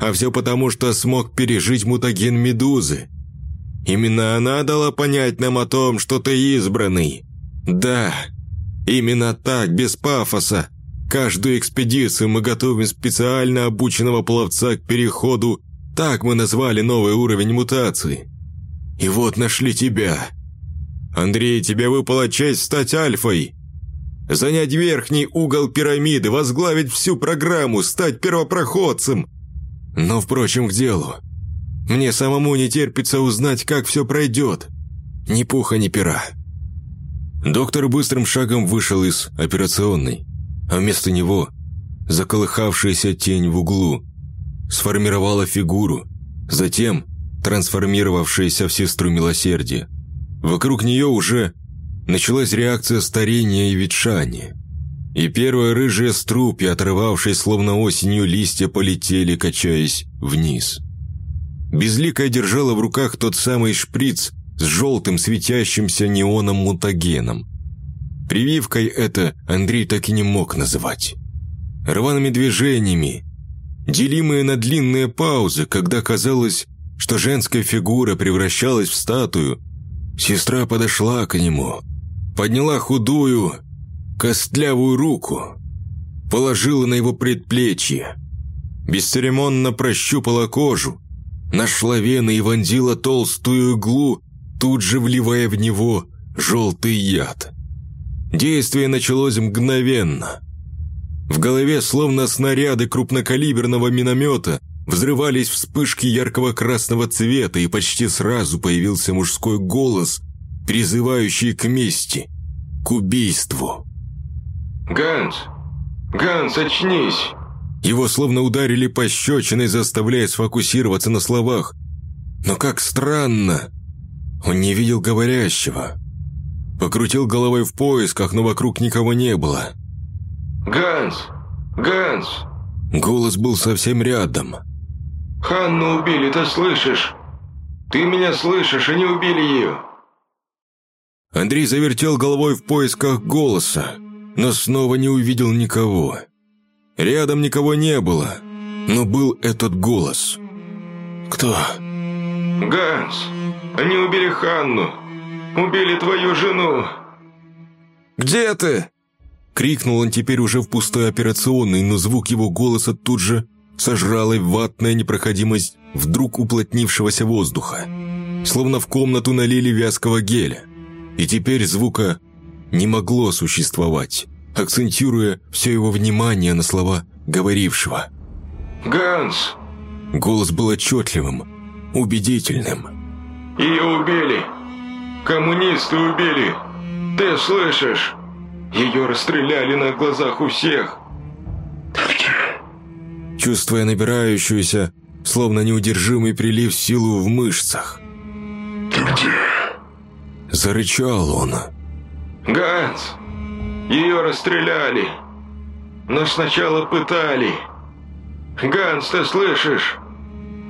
А все потому, что смог пережить мутаген Медузы. Именно она дала понять нам о том, что ты избранный. Да, именно так, без пафоса. Каждую экспедицию мы готовим специально обученного пловца к переходу, так мы назвали новый уровень мутации. И вот нашли тебя. Андрей, тебе выпала честь стать альфой. Занять верхний угол пирамиды, возглавить всю программу, стать первопроходцем. Но, впрочем, к делу. Мне самому не терпится узнать, как все пройдет. Ни пуха, ни пера. Доктор быстрым шагом вышел из операционной, а вместо него заколыхавшаяся тень в углу сформировала фигуру, затем трансформировавшаяся в сестру милосердия. Вокруг нее уже началась реакция старения и ветшания. И первая рыжая струпья, отрывавшись словно осенью листья, полетели, качаясь вниз. Безликая держала в руках тот самый шприц с желтым светящимся неоном-мутагеном. Прививкой это Андрей так и не мог называть. Рваными движениями, делимые на длинные паузы, когда казалось, что женская фигура превращалась в статую, сестра подошла к нему, подняла худую, костлявую руку, положила на его предплечье, бесцеремонно прощупала кожу, нашла вены и вонзила толстую иглу, тут же вливая в него желтый яд. Действие началось мгновенно. В голове, словно снаряды крупнокалиберного миномета, взрывались вспышки яркого красного цвета, и почти сразу появился мужской голос, призывающий к мести, к убийству. «Ганс! Ганс, очнись!» Его словно ударили пощечиной, заставляя сфокусироваться на словах. Но как странно! Он не видел говорящего. Покрутил головой в поисках, но вокруг никого не было. «Ганс! Ганс!» Голос был совсем рядом. «Ханну убили, ты слышишь? Ты меня слышишь, они убили ее!» Андрей завертел головой в поисках голоса, но снова не увидел никого. Рядом никого не было, но был этот голос. «Кто?» «Ганс, они убили Ханну! Убили твою жену!» «Где ты?» Крикнул он теперь уже в пустой операционной, но звук его голоса тут же сожрала ватная непроходимость вдруг уплотнившегося воздуха. Словно в комнату налили вязкого геля. И теперь звука не могло существовать, акцентируя все его внимание на слова говорившего. «Ганс!» Голос был отчетливым, убедительным. «Ее убили! Коммунисты убили! Ты слышишь? Ее расстреляли на глазах у всех!» Чувствуя набирающуюся, словно неудержимый прилив силу в мышцах. «Ты где?» Зарычал он. «Ганс! Ее расстреляли! Но сначала пытали! Ганс, ты слышишь?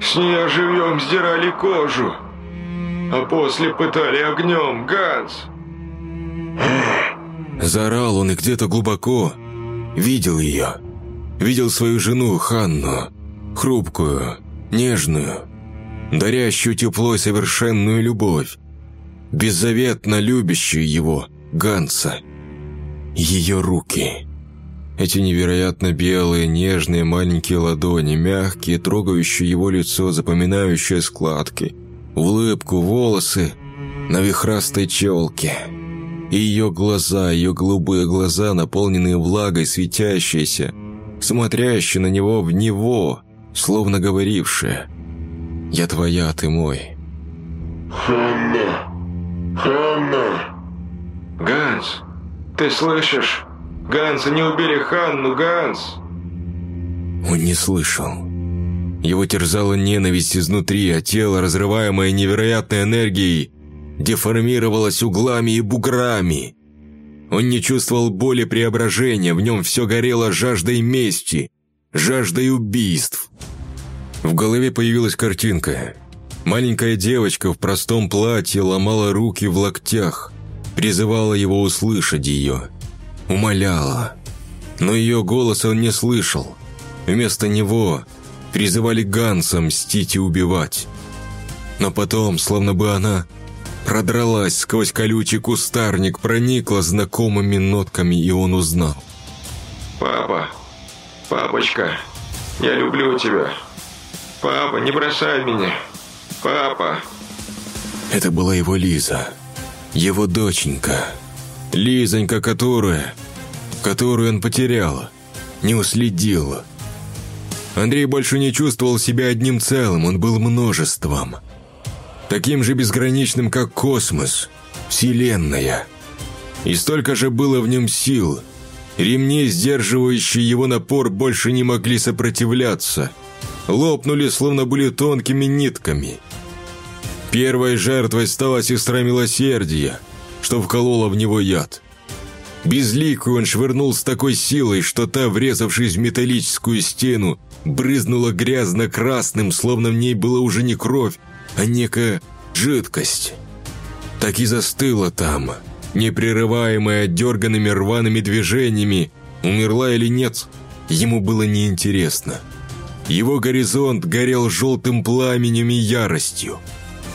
С нее живьем сдирали кожу, а после пытали огнем, Ганс!» Заорал он и где-то глубоко видел ее. Видел свою жену Ханну, хрупкую, нежную, дарящую тепло и совершенную любовь, беззаветно любящую его, Ганса. Ее руки. Эти невероятно белые, нежные маленькие ладони, мягкие, трогающие его лицо, запоминающие складки, улыбку, волосы на вихрастой челке. И ее глаза, ее голубые глаза, наполненные влагой, светящиеся, смотрящие на него в него, словно говорившие «Я твоя, ты мой». «Ханна! Ханна!» «Ганс, ты слышишь? Ганс, они убили Ханну, Ганс!» Он не слышал. Его терзала ненависть изнутри, а тело, разрываемое невероятной энергией, деформировалось углами и буграми. Он не чувствовал боли преображения, в нем все горело жаждой мести, жаждой убийств. В голове появилась картинка. Маленькая девочка в простом платье ломала руки в локтях, призывала его услышать ее, умоляла. Но ее голос он не слышал. Вместо него призывали Ганса мстить и убивать. Но потом, словно бы она продралась сквозь колючий кустарник, проникла знакомыми нотками, и он узнал. «Папа, папочка, я люблю тебя. Папа, не бросай меня. Папа!» Это была его Лиза, его доченька. Лизонька, которая... которую он потерял, не уследил. Андрей больше не чувствовал себя одним целым, он был множеством. Таким же безграничным, как космос, Вселенная. И столько же было в нем сил. Ремни, сдерживающие его напор, больше не могли сопротивляться. Лопнули, словно были тонкими нитками. Первой жертвой стала сестра милосердия, что вколола в него яд. Безликую он швырнул с такой силой, что та, врезавшись в металлическую стену, брызнула грязно-красным, словно в ней была уже не кровь, а некая жидкость. Так и застыла там, непрерываемая дерганными рваными движениями, умерла или нет, ему было неинтересно. Его горизонт горел желтым пламенем и яростью.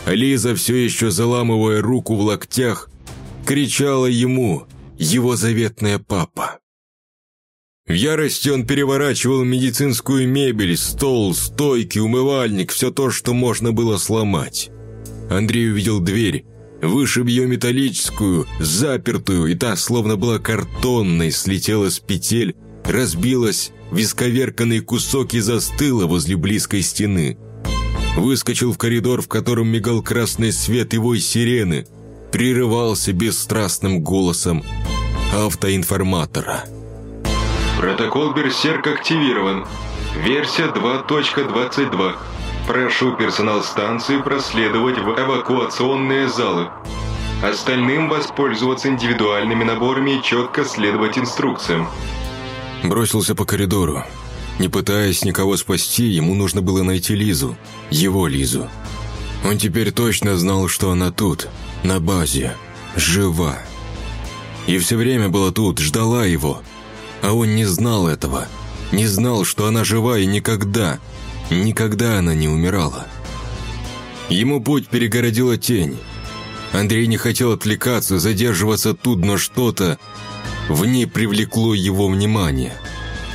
Лиза, все еще заламывая руку в локтях, кричала ему «Его заветная папа». В ярости он переворачивал медицинскую мебель, стол, стойки, умывальник, все то, что можно было сломать. Андрей увидел дверь, вышиб ее металлическую, запертую, и та, словно была картонной, слетела с петель, разбилась в исковерканный кусок и застыла возле близкой стены. Выскочил в коридор, в котором мигал красный свет вой сирены, прерывался бесстрастным голосом автоинформатора. Протокол Берсерк активирован. Версия 2.22. Прошу персонал станции проследовать в эвакуационные залы. Остальным воспользоваться индивидуальными наборами и четко следовать инструкциям. Бросился по коридору. Не пытаясь никого спасти, ему нужно было найти Лизу. Его Лизу. Он теперь точно знал, что она тут, на базе, жива. И все время была тут, ждала его. А он не знал этого. Не знал, что она жива и никогда, никогда она не умирала. Ему путь перегородила тень. Андрей не хотел отвлекаться, задерживаться тут, но что-то в ней привлекло его внимание.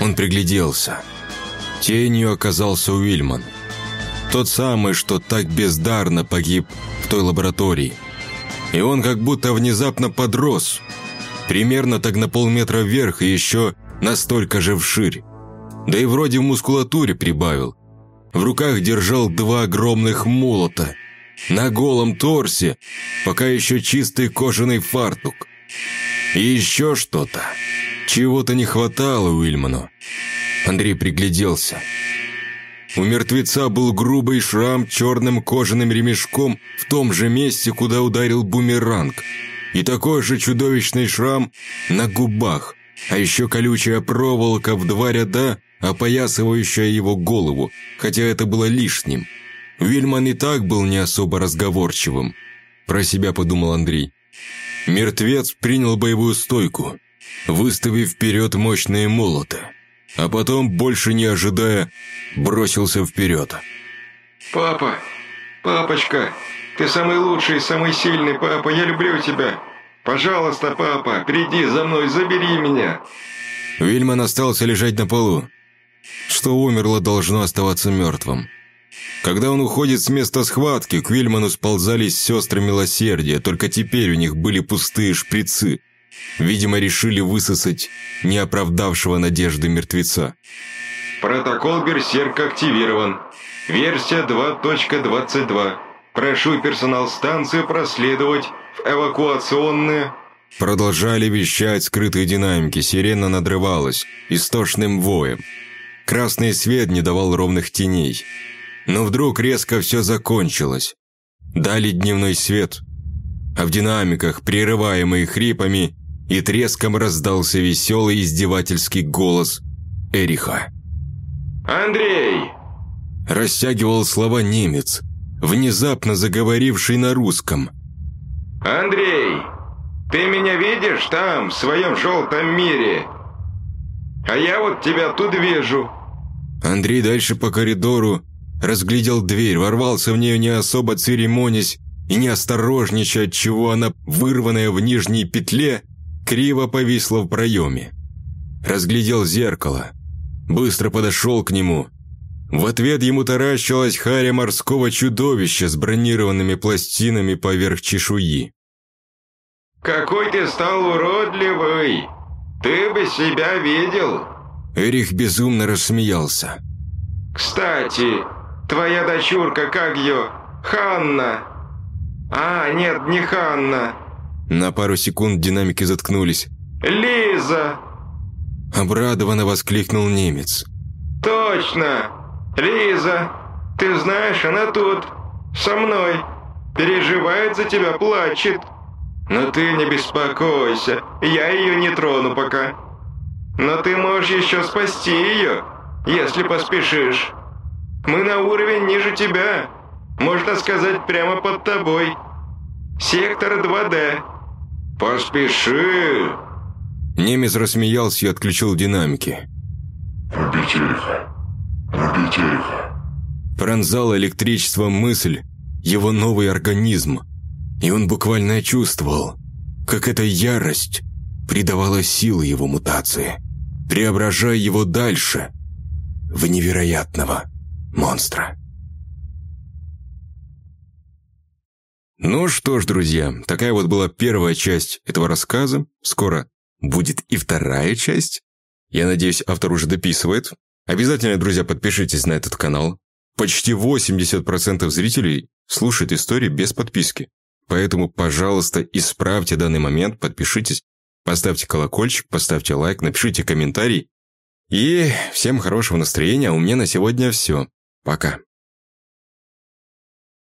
Он пригляделся. Тенью оказался Уильман. Тот самый, что так бездарно погиб в той лаборатории. И он как будто внезапно подрос. Примерно так на полметра вверх и еще настолько же вширь. Да и вроде в мускулатуре прибавил. В руках держал два огромных молота. На голом торсе пока еще чистый кожаный фартук. И еще что-то. Чего-то не хватало Уильману. Андрей пригляделся. У мертвеца был грубый шрам черным кожаным ремешком в том же месте, куда ударил бумеранг. И такой же чудовищный шрам на губах. А еще колючая проволока в два ряда, опоясывающая его голову, хотя это было лишним. Вильман и так был не особо разговорчивым. Про себя подумал Андрей. Мертвец принял боевую стойку, выставив вперед мощные молоты а потом, больше не ожидая, бросился вперед. «Папа! Папочка! Ты самый лучший, самый сильный, папа! Я люблю тебя! Пожалуйста, папа, приди за мной, забери меня!» Вильман остался лежать на полу. Что умерло, должно оставаться мертвым. Когда он уходит с места схватки, к Вильману сползались сестры милосердия, только теперь у них были пустые шприцы – Видимо, решили высосать неоправдавшего надежды мертвеца. Протокол Берсерк активирован. Версия 2.22. Прошу персонал станции проследовать в эвакуационные... Продолжали вещать скрытые динамики, сирена надрывалась, истошным воем. Красный свет не давал ровных теней. Но вдруг резко все закончилось. Дали дневной свет, а в динамиках, прерываемые хрипами, и треском раздался веселый издевательский голос Эриха. «Андрей!» Растягивал слова немец, внезапно заговоривший на русском. «Андрей, ты меня видишь там, в своем желтом мире? А я вот тебя тут вижу. Андрей дальше по коридору разглядел дверь, ворвался в нее не особо церемонясь и не осторожничая, отчего она, вырванная в нижней петле, криво повисла в проеме. Разглядел зеркало, быстро подошел к нему. В ответ ему таращилась харя морского чудовища с бронированными пластинами поверх чешуи. «Какой ты стал уродливый! Ты бы себя видел!» Эрих безумно рассмеялся. «Кстати, твоя дочурка, как ее? Ханна!» «А, нет, не Ханна!» На пару секунд динамики заткнулись. «Лиза!» Обрадованно воскликнул немец. «Точно! Лиза! Ты знаешь, она тут, со мной. Переживает за тебя, плачет. Но ты не беспокойся, я ее не трону пока. Но ты можешь еще спасти ее, если поспешишь. Мы на уровень ниже тебя, можно сказать, прямо под тобой. Сектор 2D. Поспеши!» Немец рассмеялся и отключил динамики. «Убить Убить Эриха!» Пронзала электричество мысль, его новый организм. И он буквально чувствовал, как эта ярость придавала силы его мутации, преображая его дальше в невероятного монстра. Ну что ж, друзья, такая вот была первая часть этого рассказа. Скоро будет и вторая часть. Я надеюсь, автор уже дописывает. Обязательно, друзья, подпишитесь на этот канал. Почти 80% зрителей слушают истории без подписки. Поэтому, пожалуйста, исправьте данный момент, подпишитесь, поставьте колокольчик, поставьте лайк, напишите комментарий. И всем хорошего настроения, а у меня на сегодня все. Пока.